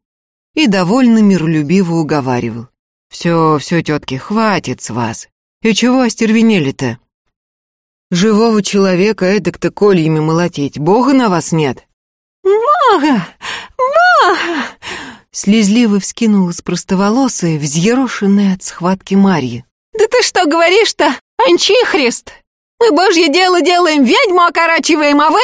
и довольно миролюбиво уговаривал. «Все, все, тетки, хватит с вас. И чего остервенели-то? Живого человека эдак-то кольями молотить, бога на вас нет?» «Бога! Бога!» Слезливо вскинулась простоволосая, взъерошенная от схватки Марьи. «Да ты что говоришь-то, Анчихрист? Мы божье дело делаем, ведьму окорачиваем, а вы...»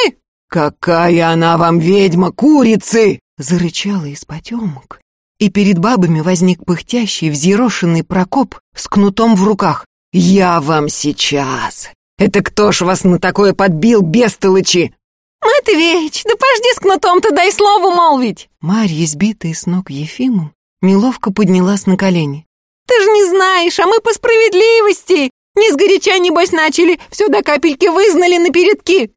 «Какая она вам ведьма, курицы!» Зарычала из потемок. И перед бабами возник пыхтящий, взъерошенный Прокоп с кнутом в руках. «Я вам сейчас! Это кто ж вас на такое подбил, бестолычи?» «Матвеич, да пожди с кнутом-то, дай слово молвить!» Марья, сбитая с ног Ефимом, неловко поднялась на колени. «Ты ж не знаешь, а мы по справедливости! Не сгоряча, небось, начали, все до капельки вызнали на передки!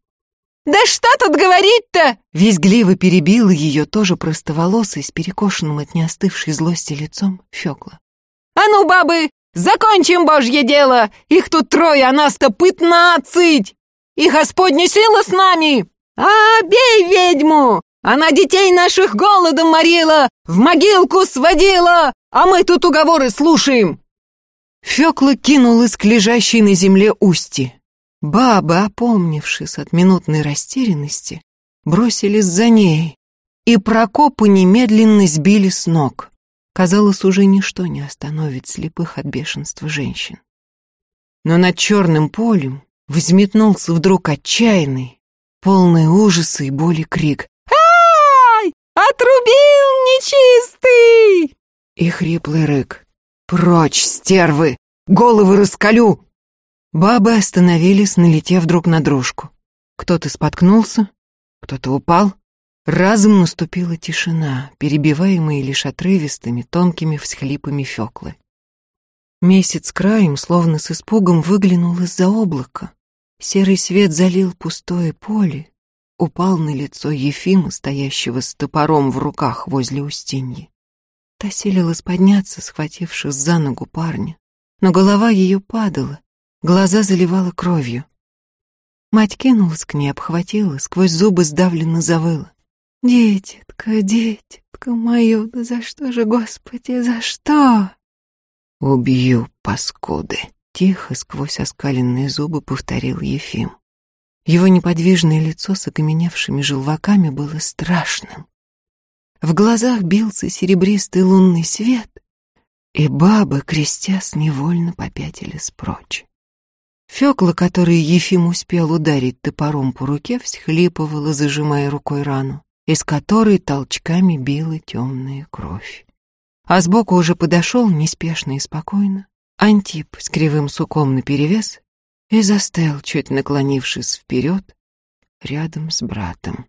«Да что тут говорить-то?» Визгливо перебила ее тоже простоволосой, с перекошенным от неостывшей злости лицом, Фёкла. «А ну, бабы, закончим божье дело! Их тут трое, а нас-то пятнадцать! И Господня сила с нами! А, бей ведьму! Она детей наших голодом морила, в могилку сводила, а мы тут уговоры слушаем!» Фёкла кинулась к лежащей на земле Усти. Бабы, опомнившись от минутной растерянности, бросились за ней, и Прокопу немедленно сбили с ног. Казалось, уже ничто не остановит слепых от бешенства женщин. Но над черным полем взметнулся вдруг отчаянный, полный ужаса и боли крик. «Ай! Отрубил нечистый!» И хриплый рык. «Прочь, стервы! Головы раскалю!» Бабы остановились, налетев друг на дружку. Кто-то споткнулся, кто-то упал. Разом наступила тишина, перебиваемая лишь отрывистыми, тонкими всхлипами Фёклы. Месяц краем, словно с испугом, выглянул из-за облака. Серый свет залил пустое поле, упал на лицо Ефима, стоящего с топором в руках возле Устиньи. Та селилась подняться, схватившись за ногу парня, но голова ее падала, Глаза заливала кровью. Мать кинулась к ней, обхватила, сквозь зубы сдавленно завыла. «Детятка, детятка мое, да за что же, Господи, за что?» «Убью, паскуды!» — тихо сквозь оскаленные зубы повторил Ефим. Его неподвижное лицо с окаменевшими желваками было страшным. В глазах бился серебристый лунный свет, и бабы, крестясь, невольно попятились прочь. Фёкла, которой Ефим успел ударить топором по руке, всхлипывала, зажимая рукой рану, из которой толчками била темная кровь. А сбоку уже подошел неспешно и спокойно Антип с кривым суком наперевес и застыл, чуть наклонившись вперед, рядом с братом.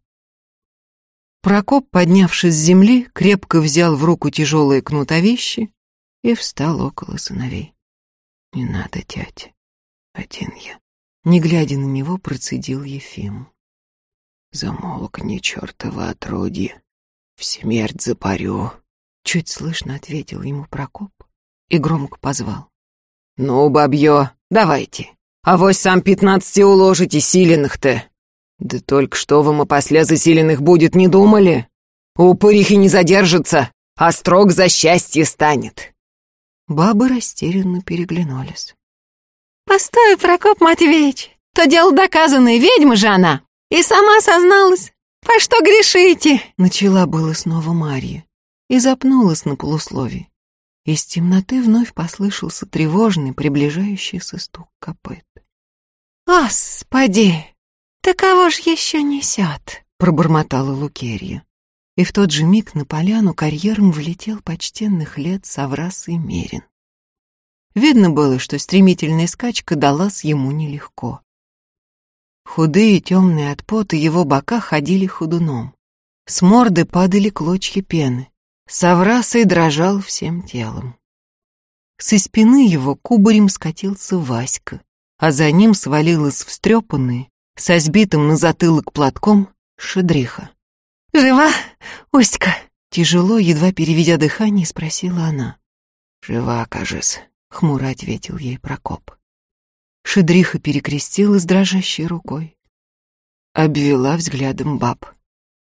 Прокоп, поднявшись с земли, крепко взял в руку тяжелые кнутовищи и встал около сыновей. «Не надо, тятя, один я». Не глядя на него, процедил Ефим. «Замолкни, чертова отродье, в смерть запарю», — чуть слышно ответил ему Прокоп и громко позвал. «Ну, бабье, давайте, а вось сам пятнадцати уложите силенных-то». «Да только что вам опосля засиленных будет, не думали? Упырихи не задержится, а строк за счастье станет». Бабы растерянно переглянулись. «Постой, Прокоп Матвеевич, то дело доказанное, ведьма же она, и сама созналась. По что грешите?» Начала было снова Марья и запнулась на полусловии. Из темноты вновь послышался тревожный, приближающийся стук копыт. «Господи, так кого ж еще несет?» — пробормотала Лукерья и в тот же миг на поляну карьером влетел почтенных лет Саврас и Мерин. Видно было, что стремительная скачка далась ему нелегко. Худые, темные от пота его бока ходили ходуном. С морды падали клочья пены. Саврасой дрожал всем телом. Со спины его кубарем скатился Васька, а за ним свалилась встрепанная, со сбитым на затылок платком, шедриха. «Жива, Устька?» Тяжело, едва переведя дыхание, спросила она. «Жива, кажется», — хмуро ответил ей Прокоп. Шедриха перекрестилась дрожащей рукой. Обвела взглядом баб.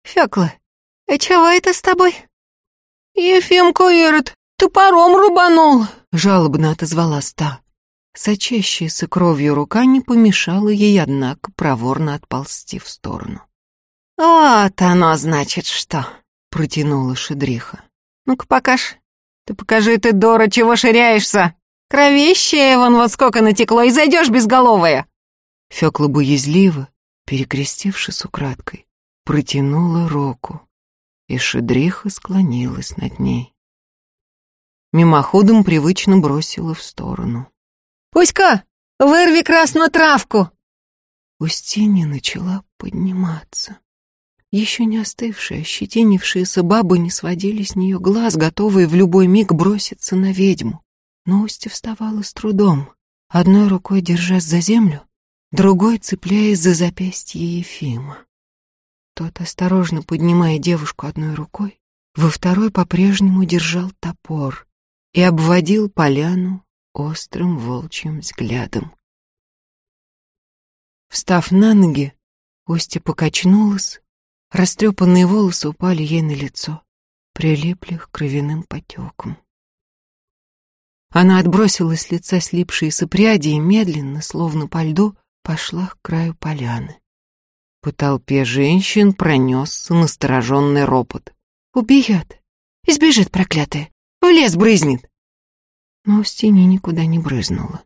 «Фёкла, а чего это с тобой?» «Ефимку Ирод топором рубанул», — жалобно отозвалась та. Сочащаяся кровью рука не помешала ей, однако, проворно отползти в сторону. «Вот оно, значит, что!» — протянула Шедриха. «Ну-ка, покаж. Ты покажи, ты, Дора, чего ширяешься? Кровище вон вот сколько натекло, и зайдешь безголовая!» Фёкла боязливо, перекрестившись украдкой, протянула руку, и Шедриха склонилась над ней. Мимоходом привычно бросила в сторону. «Пуська, вырви красную травку!» Устинья начала подниматься. Еще не остывшие, ощетинившиеся бабы не сводили с нее глаз, готовые в любой миг броситься на ведьму. Но Устья вставала с трудом, одной рукой держась за землю, другой цепляясь за запястье Ефима. Тот, осторожно поднимая девушку одной рукой, во второй по-прежнему держал топор и обводил поляну острым волчьим взглядом. Встав на ноги, Устья покачнулась Растрепанные волосы упали ей на лицо, прилипли к кровяным потекам. Она отбросила с лица слипшиеся пряди и медленно, словно по льду, пошла к краю поляны. По толпе женщин пронесся настороженный ропот. «Убьет! Избежит, проклятая! В лес брызнет!» Но Устинья никуда не брызнула.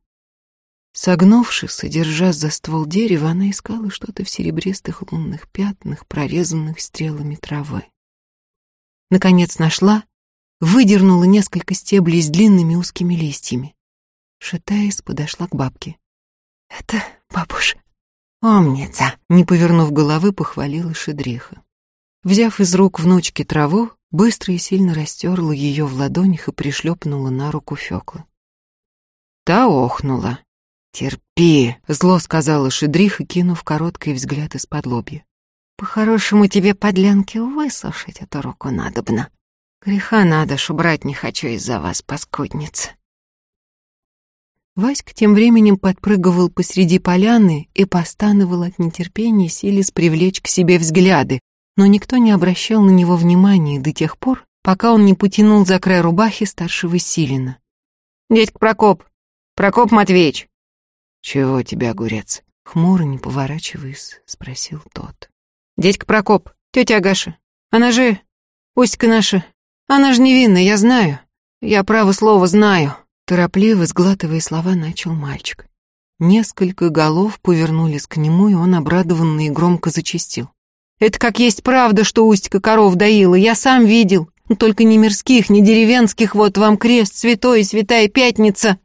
Согнувшись, держась за ствол дерева, она искала что-то в серебристых лунных пятнах, прорезанных стрелами травы. Наконец нашла, выдернула несколько стеблей с длинными узкими листьями. Шатаясь, подошла к бабке. «Это бабуша». «Умница!» — не повернув головы, похвалила Шедриха. Взяв из рук внучки траву, быстро и сильно растерла ее в ладонях и пришлепнула на руку Фёклы. Та охнула. «Терпи», — зло сказала Шедриха, кинув короткий взгляд из-под лобья. «По-хорошему тебе подлянки высушить эту руку надобно. Греха надо, ж убрать не хочу из-за вас, паскудница». Васька тем временем подпрыгивал посреди поляны и постановал от нетерпения, силясь привлечь к себе взгляды, но никто не обращал на него внимания до тех пор, пока он не потянул за край рубахи старшего Силина. «Дядька Прокоп! Прокоп Матвеевич!» «Чего тебе, огурец?» — хмуро, не поворачиваясь, спросил тот. «Дядька Прокоп, тетя Агаша, она же... Уська наша, она же невинна, я знаю. Я право слово знаю. Торопливо, сглатывая слова, начал мальчик. Несколько голов повернулись к нему, и он обрадованно и громко зачастил. «Это как есть правда, что Устька коров доила, я сам видел. Только не мирских, не деревенских, вот вам крест, святой и святая пятница!»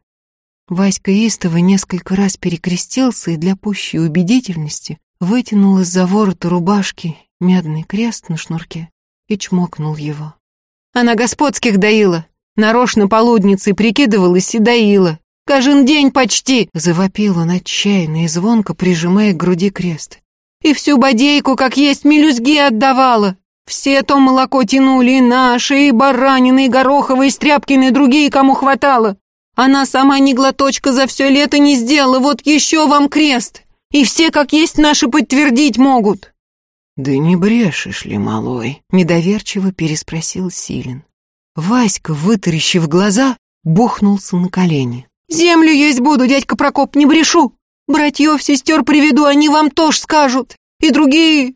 Васька истово несколько раз перекрестился и для пущей убедительности вытянул из-за ворота рубашки медный крест на шнурке и чмокнул его. «Она господских доила, нарочно полудницей прикидывалась и доила. Каждый день почти!» — завопил он отчаянно и звонко, прижимая к груди крест. «И всю бодейку, как есть, мелюзги отдавала. Все то молоко тянули, и наши, и баранины, и гороховые, и стряпкины, и другие, кому хватало. Она сама ни глоточка за все лето не сделала, вот еще вам крест. И все, как есть, наши подтвердить могут». «Да не брешешь ли, малой?» — недоверчиво переспросил Силин. Васька, вытаращив глаза, бухнулся на колени. Землю есть буду, дядька Прокоп, не брешу. Братьев, сестер приведу, они вам тоже скажут. И другие...»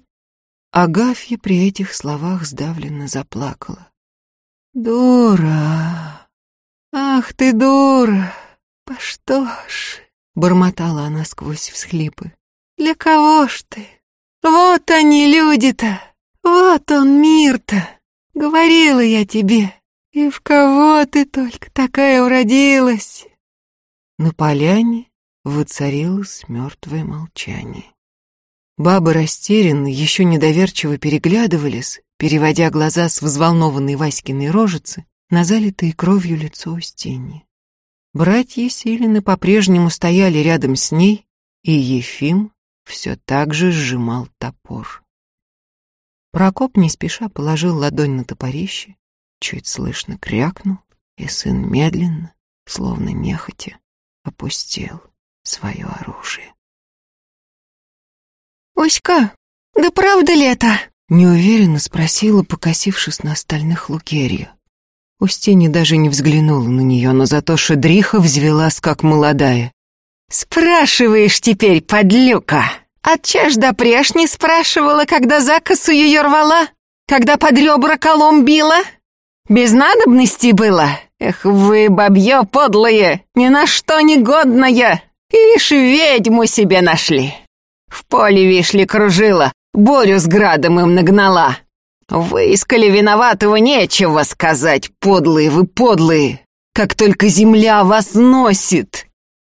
Агафья при этих словах сдавленно заплакала. «Дура! Ах ты дура! По что ж?» — бормотала она сквозь всхлипы. «Для кого ж ты? Вот они, люди-то! Вот он, мир-то! Говорила я тебе! И в кого ты только такая уродилась!» На поляне воцарилось мертвое молчание. Бабы растерянно, еще недоверчиво переглядывались, переводя глаза с взволнованной Васькиной рожицы на залитое кровью лицо Устиньи. Братья Силины по-прежнему стояли рядом с ней, и Ефим все так же сжимал топор. Прокоп не спеша положил ладонь на топорище, чуть слышно крякнул, и сын медленно, словно нехотя, опустил свое оружие. «Оська, да правда ли это?» Неуверенно спросила, покосившись на остальных Лукерья. Устинья даже не взглянула на нее, но зато Шедриха взвелась, как молодая. «Спрашиваешь теперь, подлюка? От чаш до не спрашивала, когда за косу ее рвала? Когда под ребра колом била? Без надобности было? Эх вы, бабье подлые, ни на что не годная! Ишь, ведьму себе нашли! В поле, вишли, кружила, Борю с градом им нагнала. Выискали виноватого, нечего сказать, подлые вы, подлые, как только земля вас носит.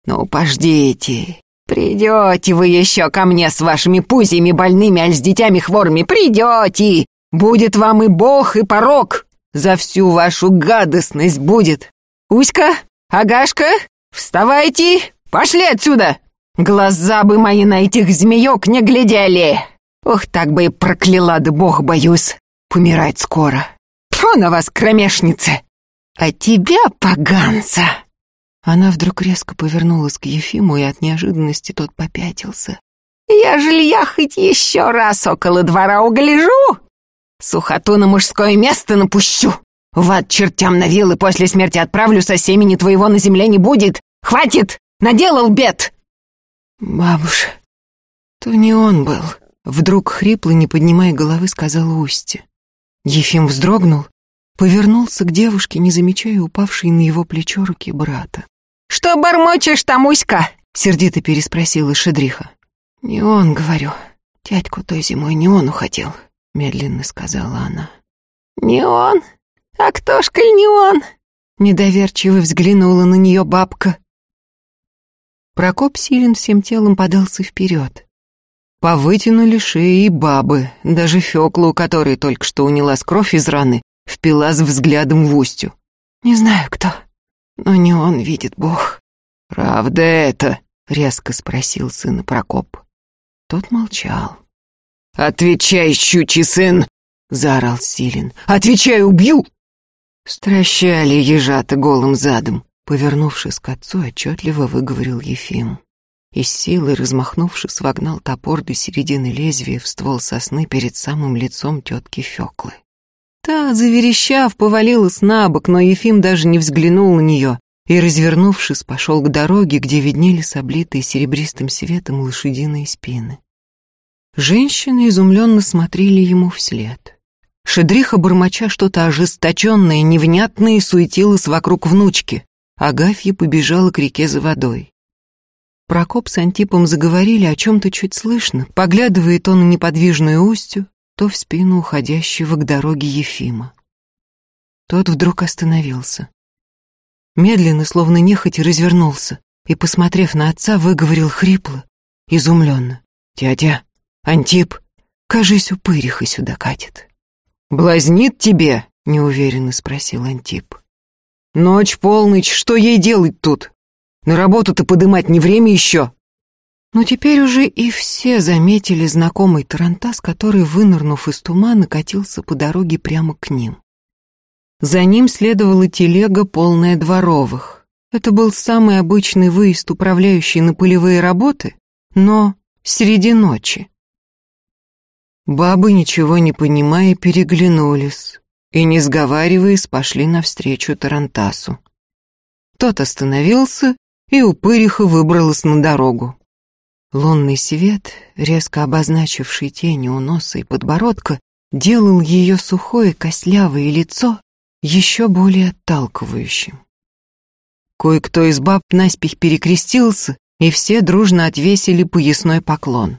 Ну, пождите, придете вы еще ко мне с вашими пузями больными, аль с детьми хворыми, придете, будет вам и бог, и порог за всю вашу гадостность будет. Уська, Агашка, вставайте, пошли отсюда. Глаза бы мои на этих змеек не глядели. Ох, так бы и прокляла, да бог боюсь. Помирать скоро. Тьфу на вас, кромешницы! А тебя, поганца!» Она вдруг резко повернулась к Ефиму, и от неожиданности тот попятился. «Ежели я хоть еще раз около двора угляжу, Сухоту на мужское место напущу. В ад чертям навил и после смерти отправлю, со семени твоего на земле не будет. Хватит! Наделал бед!» «Бабуша, то не он был», — вдруг хрипло, не поднимая головы, сказала Устья. Ефим вздрогнул, повернулся к девушке, не замечая упавшей на его плечо руки брата. «Что бормочешь там, Уська?» — сердито переспросила Шедриха. «Не он, говорю. Дядьку той зимой не он уходил. — медленно сказала она. «Не он? А кто ж, коль не он?» Недоверчиво взглянула на нее бабка. Прокоп Силин всем телом подался вперед. Повытянули шеи и бабы, даже Фёкла, у которой только что унялась кровь из раны, впилась взглядом в устью. «Не знаю, кто, но не он видит Бог». «Правда это?» — резко спросил сына Прокоп. Тот молчал. «Отвечай, щучий сын!» — заорал Силин. «Отвечай, убью!» Стращали ежата голым задом. Повернувшись к отцу, отчетливо выговорил Ефим. И с силой, размахнувшись, вогнал топор до середины лезвия в ствол сосны перед самым лицом тетки Феклы. Та, заверещав, повалилась на бок, но Ефим даже не взглянул на нее и, развернувшись, пошел к дороге, где виднелись облитые серебристым светом лошадиные спины. Женщины изумленно смотрели ему вслед. Шедриха, бормоча что-то ожесточенное, невнятное, суетилась вокруг внучки. Агафья побежала к реке за водой. Прокоп с Антипом заговорили о чем-то чуть слышно, поглядывая то на неподвижную устью, то в спину уходящего к дороге Ефима. Тот вдруг остановился. Медленно, словно нехотя, развернулся и, посмотрев на отца, выговорил хрипло, изумленно. «Дядя, Антип, кажись, упыриха сюда катит». «Блазнит тебе?» — неуверенно спросил Антип. «Ночь, полночь, что ей делать тут? На работу-то подымать не время еще!» Но теперь уже и все заметили знакомый тарантас, который, вынырнув из тумана, катился по дороге прямо к ним. За ним следовала телега, полная дворовых. Это был самый обычный выезд, управляющий на полевые работы, но среди ночи. Бабы, ничего не понимая, переглянулись и, не сговариваясь, пошли навстречу Тарантасу. Тот остановился, и упыриха выбралась на дорогу. Лунный свет, резко обозначивший тени у носа и подбородка, делал ее сухое костлявое лицо еще более отталкивающим. Кое-кто из баб наспех перекрестился, и все дружно отвесили поясной поклон.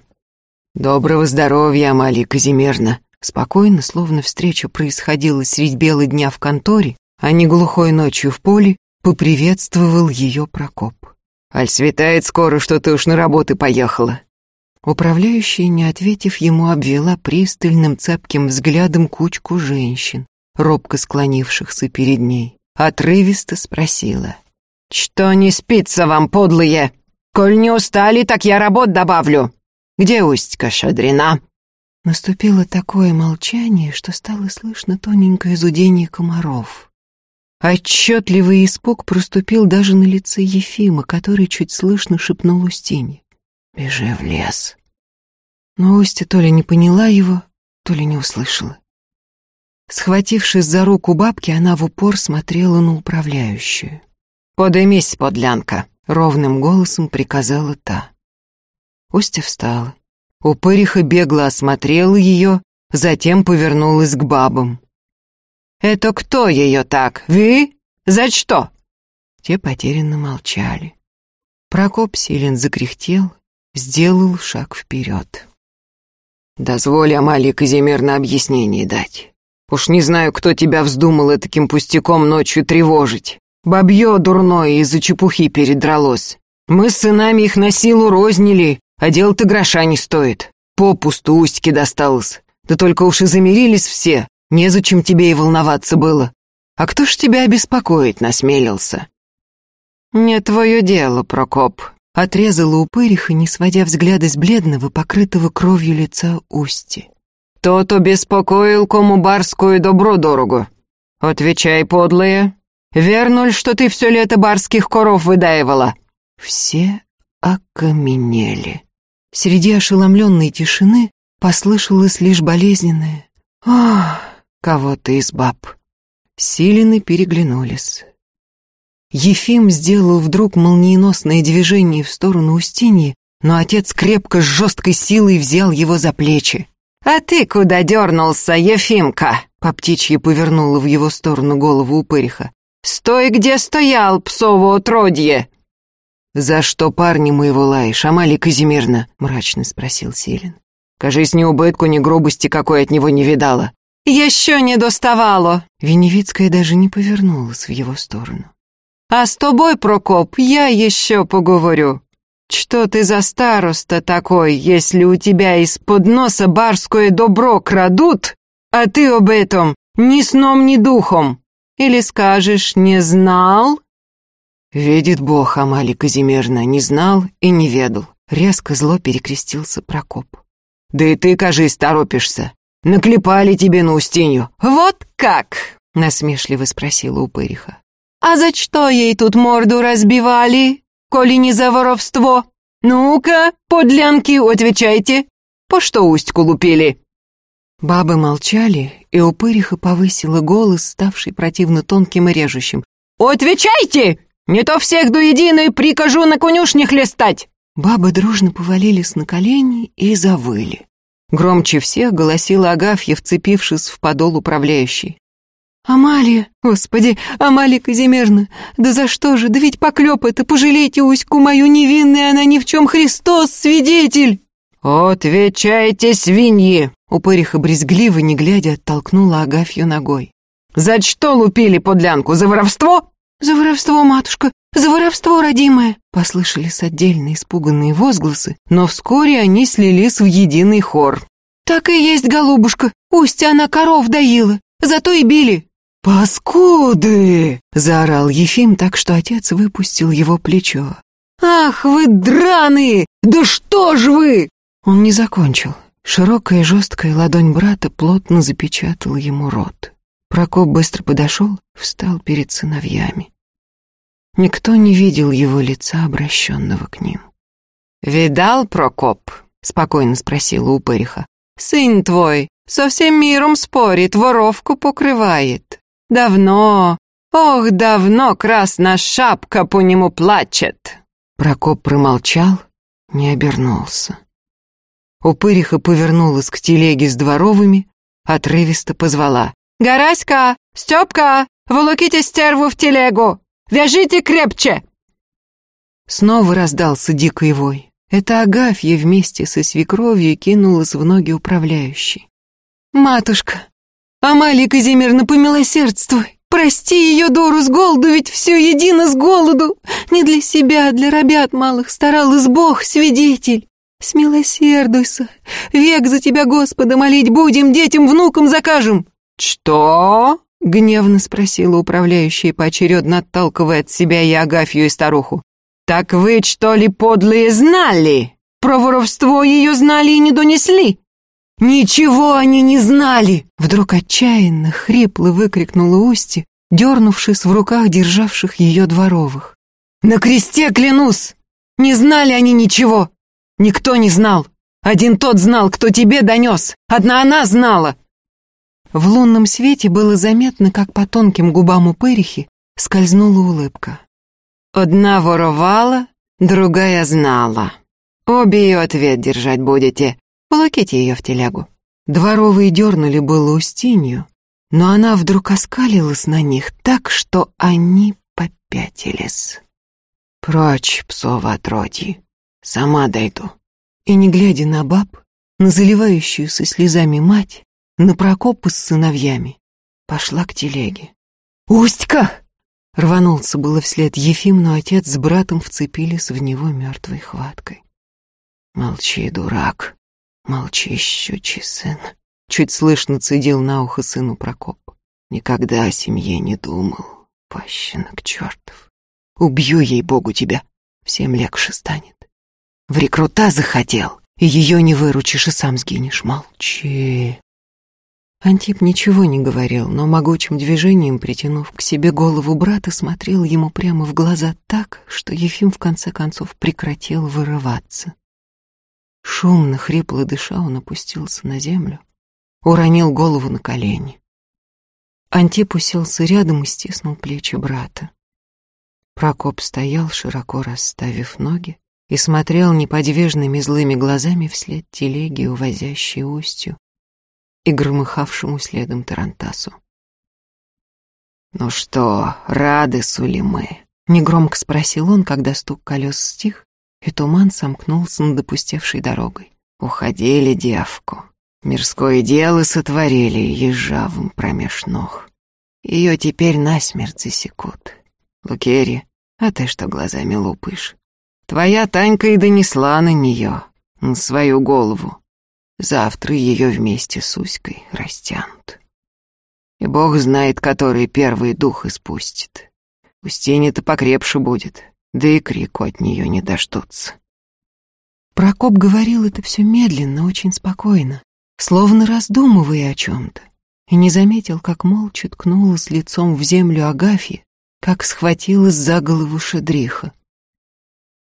«Доброго здоровья, Амалия Казимирна!» Спокойно, словно встреча происходила средь бела дня в конторе, а не глухой ночью в поле, поприветствовал ее Прокоп. «Аль светает скоро, что ты уж на работы поехала!» Управляющая, не ответив ему, обвела пристальным цепким взглядом кучку женщин, робко склонившихся перед ней, отрывисто спросила. «Что не спится вам, подлые? Коль не устали, так я работ добавлю. Где Устька Шадрина?» Наступило такое молчание, что стало слышно тоненькое зудение комаров. Отчетливый испуг проступил даже на лице Ефима, который чуть слышно шепнул Устине. «Бежи в лес». Но Устья то ли не поняла его, то ли не услышала. Схватившись за руку бабки, она в упор смотрела на управляющую. «Подымись, подлянка!» — ровным голосом приказала та. Устя встала. Упыриха бегло осмотрела ее, затем повернулась к бабам. «Это кто ее так? Вы? За что?» Те потерянно молчали. Прокоп Силин закряхтел, сделал шаг вперед. «Дозволь Амалии Казимирна объяснение дать. Уж не знаю, кто тебя вздумал таким пустяком ночью тревожить. Бабье дурное из-за чепухи передралось. Мы с сынами их на силу рознили, а дело-то гроша не стоит. Попусту устьки досталось. Да только уж и замирились все, незачем тебе и волноваться было. А кто ж тебя обеспокоить насмелился? Не твое дело, Прокоп. Отрезала упыриха, не сводя взгляда с бледного, покрытого кровью лица Усти. Тот обеспокоил кому барскую добро дорого. Отвечай, подлые. Верно ли, что ты все лето барских коров выдаивала? Все окаменели. Среди ошеломленной тишины послышалось лишь болезненное «Ах, кого-то из баб». Силины переглянулись. Ефим сделал вдруг молниеносное движение в сторону Устиньи, но отец крепко с жесткой силой взял его за плечи. «А ты куда дернулся, Ефимка?» По птичьи повернула в его сторону голову упыриха. «Стой, где стоял, псово отродье!» «За что парни моего лаешь, Амалия Казимирна?» мрачно спросил Селин. «Кажись, ни убытку, ни грубости какой от него не видала». «Еще не доставало!» Веневицкая даже не повернулась в его сторону. «А с тобой, Прокоп, я еще поговорю. Что ты за староста такой, если у тебя из-под носа барское добро крадут, а ты об этом ни сном, ни духом? Или скажешь, не знал?» «Видит Бог, Амали Казимирна, не знал и не ведал». Резко зло перекрестился Прокоп. «Да и ты, кажись, торопишься. Наклепали тебе на Устинью». «Вот как?» — насмешливо спросила упыриха. «А за что ей тут морду разбивали?» коли не за воровство. Ну-ка, подлянки, отвечайте, по что Устьку лупили?» Бабы молчали, и упыриха повысила голос, ставший противно тонким и режущим. «Отвечайте! Не то всех до единой прикажу на конюшнях листать!» Бабы дружно повалились на колени и завыли. Громче всех голосила Агафья, вцепившись в подол управляющей. «Амалия! Господи, Амалия Казимирна! Да за что же? Да ведь поклеп это! Пожалейте Уську мою невинную, она ни в чем Христос свидетель!» «Отвечайте, свиньи!» Упыриха брезгливо, не глядя, оттолкнула Агафью ногой. «За что лупили подлянку? За воровство?» «За воровство, матушка! За воровство, родимое!» Послышались отдельные испуганные возгласы, но вскоре они слились в единый хор. «Так и есть, голубушка! Устья она коров доила, зато и били!» «Паскуды!» — заорал Ефим так, что отец выпустил его плечо. «Ах вы драные! Да что ж вы!» Он не закончил. Широкая жесткая ладонь брата плотно запечатала ему рот. Прокоп быстро подошел, встал перед сыновьями. Никто не видел его лица, обращенного к ним. «Видал, Прокоп?» — спокойно спросила упыриха. «Сын твой со всем миром спорит, воровку покрывает. Давно, ох, давно красная шапка по нему плачет». Прокоп промолчал, не обернулся. Упыриха повернулась к телеге с дворовыми, отрывисто позвала. «Гараська! Степка! Волоките стерву в телегу! Вяжите крепче!» Снова раздался дикий вой. Это Агафья вместе со свекровью кинулась в ноги управляющей. «Матушка! Амалия Казимирна, помилосердствуй! Прости ее Дору с голоду, ведь все едино с голоду! Не для себя, а для ребят малых старалась Бог, свидетель!» Смилосердуйся, век за тебя, Господа, молить будем, детям, внукам закажем. Что? Гневно спросила управляющая, поочередно отталкивая от себя и Агафью, и старуху. «Так вы, что ли, подлые знали? Про воровство ее знали и не донесли?» «Ничего они не знали!» Вдруг отчаянно, хрипло выкрикнула Усти, дернувшись в руках державших ее дворовых. «На кресте клянусь! Не знали они ничего! Никто не знал. Один тот знал, кто тебе донес. Одна она знала. В лунном свете было заметно, как по тонким губам упырихи скользнула улыбка. Одна воровала, другая знала. Обе ее ответ держать будете. Полоките ее в телегу. Дворовые дернули было Устинью, но она вдруг оскалилась на них так, что они попятились. «Прочь, псово отродье!» Сама дойду. И не глядя на баб, на заливающуюся слезами мать, на Прокопа с сыновьями, пошла к телеге. «Устька!» Рванулся было вслед Ефим, но отец с братом вцепились в него мертвой хваткой. «Молчи, дурак, молчи, щучий сын!» Чуть слышно цедил на ухо сыну Прокоп. «Никогда о семье не думал, пащенок чертов. Убью ей-богу тебя, всем легче станет. В рекрута захотел, и ее не выручишь и сам сгинешь. Молчи. Антип ничего не говорил, но могучим движением, притянув к себе голову брата, смотрел ему прямо в глаза так, что Ефим в конце концов прекратил вырываться. Шумно, хрипло дыша, он опустился на землю, уронил голову на колени. Антип уселся рядом и стиснул плечи брата. Прокоп стоял, широко расставив ноги, и смотрел неподвижными злыми глазами вслед телеги, увозящей устью, и громыхавшему следом Тарантасу. «Ну что, рады, Сулимы?» — негромко спросил он, когда стук колес стих, и туман сомкнулся над опустевшей дорогой. «Уходили девку. Мирское дело сотворили езжавым промеж ног. Ее теперь насмерть засекут. Лукерья, а ты что глазами лупаешь? Твоя Танька и донесла на нее, на свою голову. Завтра ее вместе с Уськой растянут. И бог знает, который первый дух испустит. Устинья-то покрепше будет, да и крику от нее не дождутся. Прокоп говорил это все медленно, очень спокойно, словно раздумывая о чем-то, и не заметил, как молча ткнулась лицом в землю Агафья, как схватилась за голову Шедриха.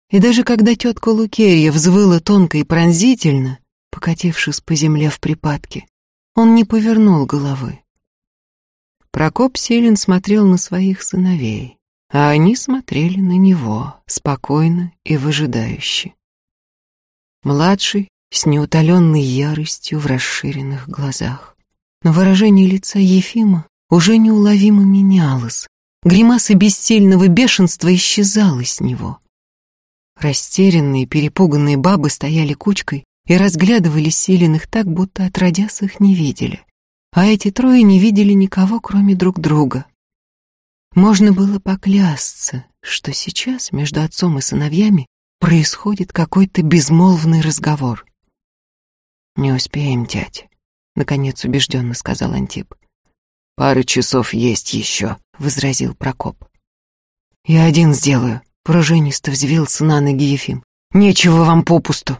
И даже когда тетка Лукерья взвыла тонко и пронзительно, покатившись по земле в припадке, он не повернул головы. Прокоп Силин смотрел на своих сыновей, а они смотрели на него, спокойно и выжидающе. Младший, с неутоленной яростью в расширенных глазах. Но выражение лица Ефима уже неуловимо менялось. Гримаса бессильного бешенства исчезала с него. Растерянные, перепуганные бабы стояли кучкой и разглядывали Силиных так, будто отродясь их не видели. А эти трое не видели никого, кроме друг друга. Можно было поклясться, что сейчас между отцом и сыновьями происходит какой-то безмолвный разговор. «Не успеем, тять», — наконец убежденно сказал Антип. «Пара часов есть еще», — возразил Прокоп. «Я один сделаю», — пружинисто взвился на ноги Ефим. «Нечего вам попусту».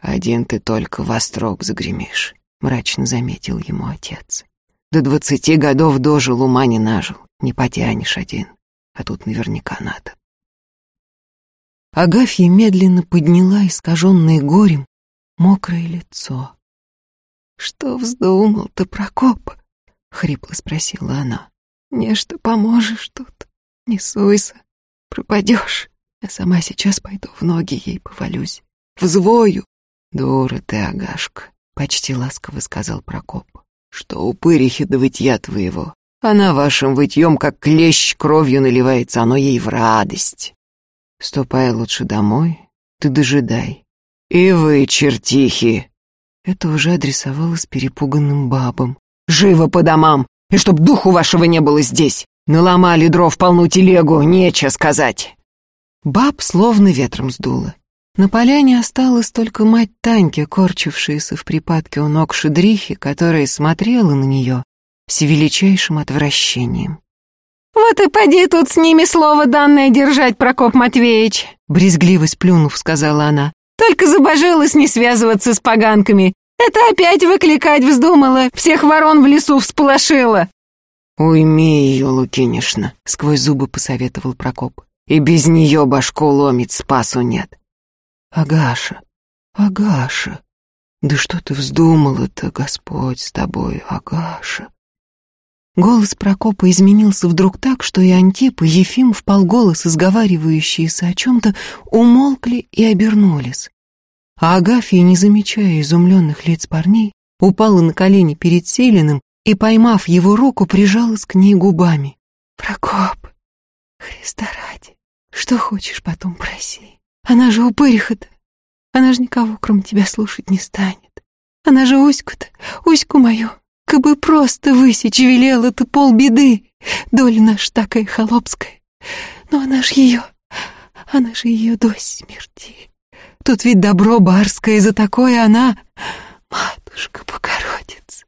«Один ты только во строк загремишь», — мрачно заметил ему отец. «До двадцати годов дожил, ума не нажил, не потянешь один, а тут наверняка надо». Агафья медленно подняла искаженное горем мокрое лицо. «Что вздумал ты, Прокоп?» — хрипло спросила она. «Нечто поможешь тут, не суйся, пропадешь. Я сама сейчас пойду в ноги ей повалюсь, взвою». «Дура ты, Агашка», — почти ласково сказал Прокоп. «Что упырихи до вытья твоего? Она вашим вытьем, как клещ, кровью наливается, оно ей в радость. Ступай лучше домой, ты дожидай, «И вы, чертихи!» Это уже адресовалось перепуганным бабам. «Живо по домам! И чтоб духу вашего не было здесь! Наломали дров полну телегу, нечего сказать!» Баб словно ветром сдуло. На поляне осталась только мать Таньки, корчившаяся в припадке у ног Шедрихи, которая смотрела на нее с величайшим отвращением. «Вот и поди тут с ними слово данное держать, Прокоп Матвеевич!» Брезгливо сплюнув, сказала она. Только забожилась не связываться с поганками. Это опять выкликать вздумала, всех ворон в лесу всполошила. «Уйми ее, Лукинишна», — сквозь зубы посоветовал Прокоп. «И без нее башку ломит, спасу нет». «Агаша, Агаша, да что ты вздумала-то, Господь с тобой, Агаша?» Голос Прокопа изменился вдруг так, что и Антип, и Ефим, вполголоса сговаривающиеся о чем-то, умолкли и обернулись. А Агафья, не замечая изумленных лиц парней, упала на колени перед Селиным и, поймав его руку, прижалась к ней губами. «Прокоп, Христа ради, что хочешь, потом проси. Она же упыриха-то, она же никого, кроме тебя, слушать не станет. Она же Уську-то, Уську мою, Кабы просто высечь велела ты полбеды, доля наша такая холопская. Но она ж ее, она же ее до смерти. Тут ведь добро барское, за такое она, матушка Богородица.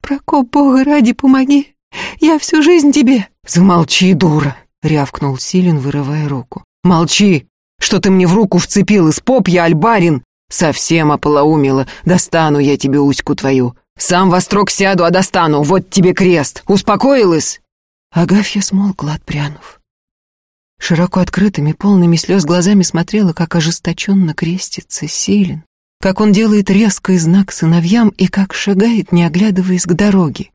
Прокоп, Бога ради, помоги, я всю жизнь тебе. Замолчи, дура, рявкнул Силин, вырывая руку. Молчи, что ты мне в руку вцепилась, поп я, альбарин. Совсем ополоумела, достану я тебе уську твою. Сам во строк сяду, а достану. Вот тебе крест. Успокоилась?» Агафья смолкла, отпрянув. Широко открытыми, полными слез глазами смотрела, как ожесточенно крестится Силин, как он делает резкий знак сыновьям и как шагает, не оглядываясь к дороге.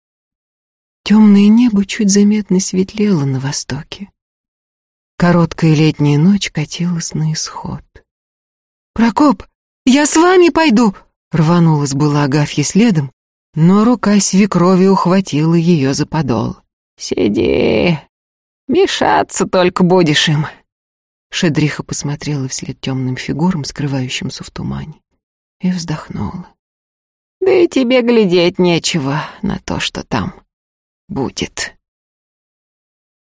Темное небо чуть заметно светлело на востоке. Короткая летняя ночь катилась на исход. «Прокоп, я с вами пойду!» Рванулась была Агафья следом, но рука свекрови ухватила ее за подол. «Сиди, мешаться только будешь им». Шедриха посмотрела вслед темным фигурам, скрывающимся в тумане, и вздохнула. «Да и тебе глядеть нечего на то, что там будет».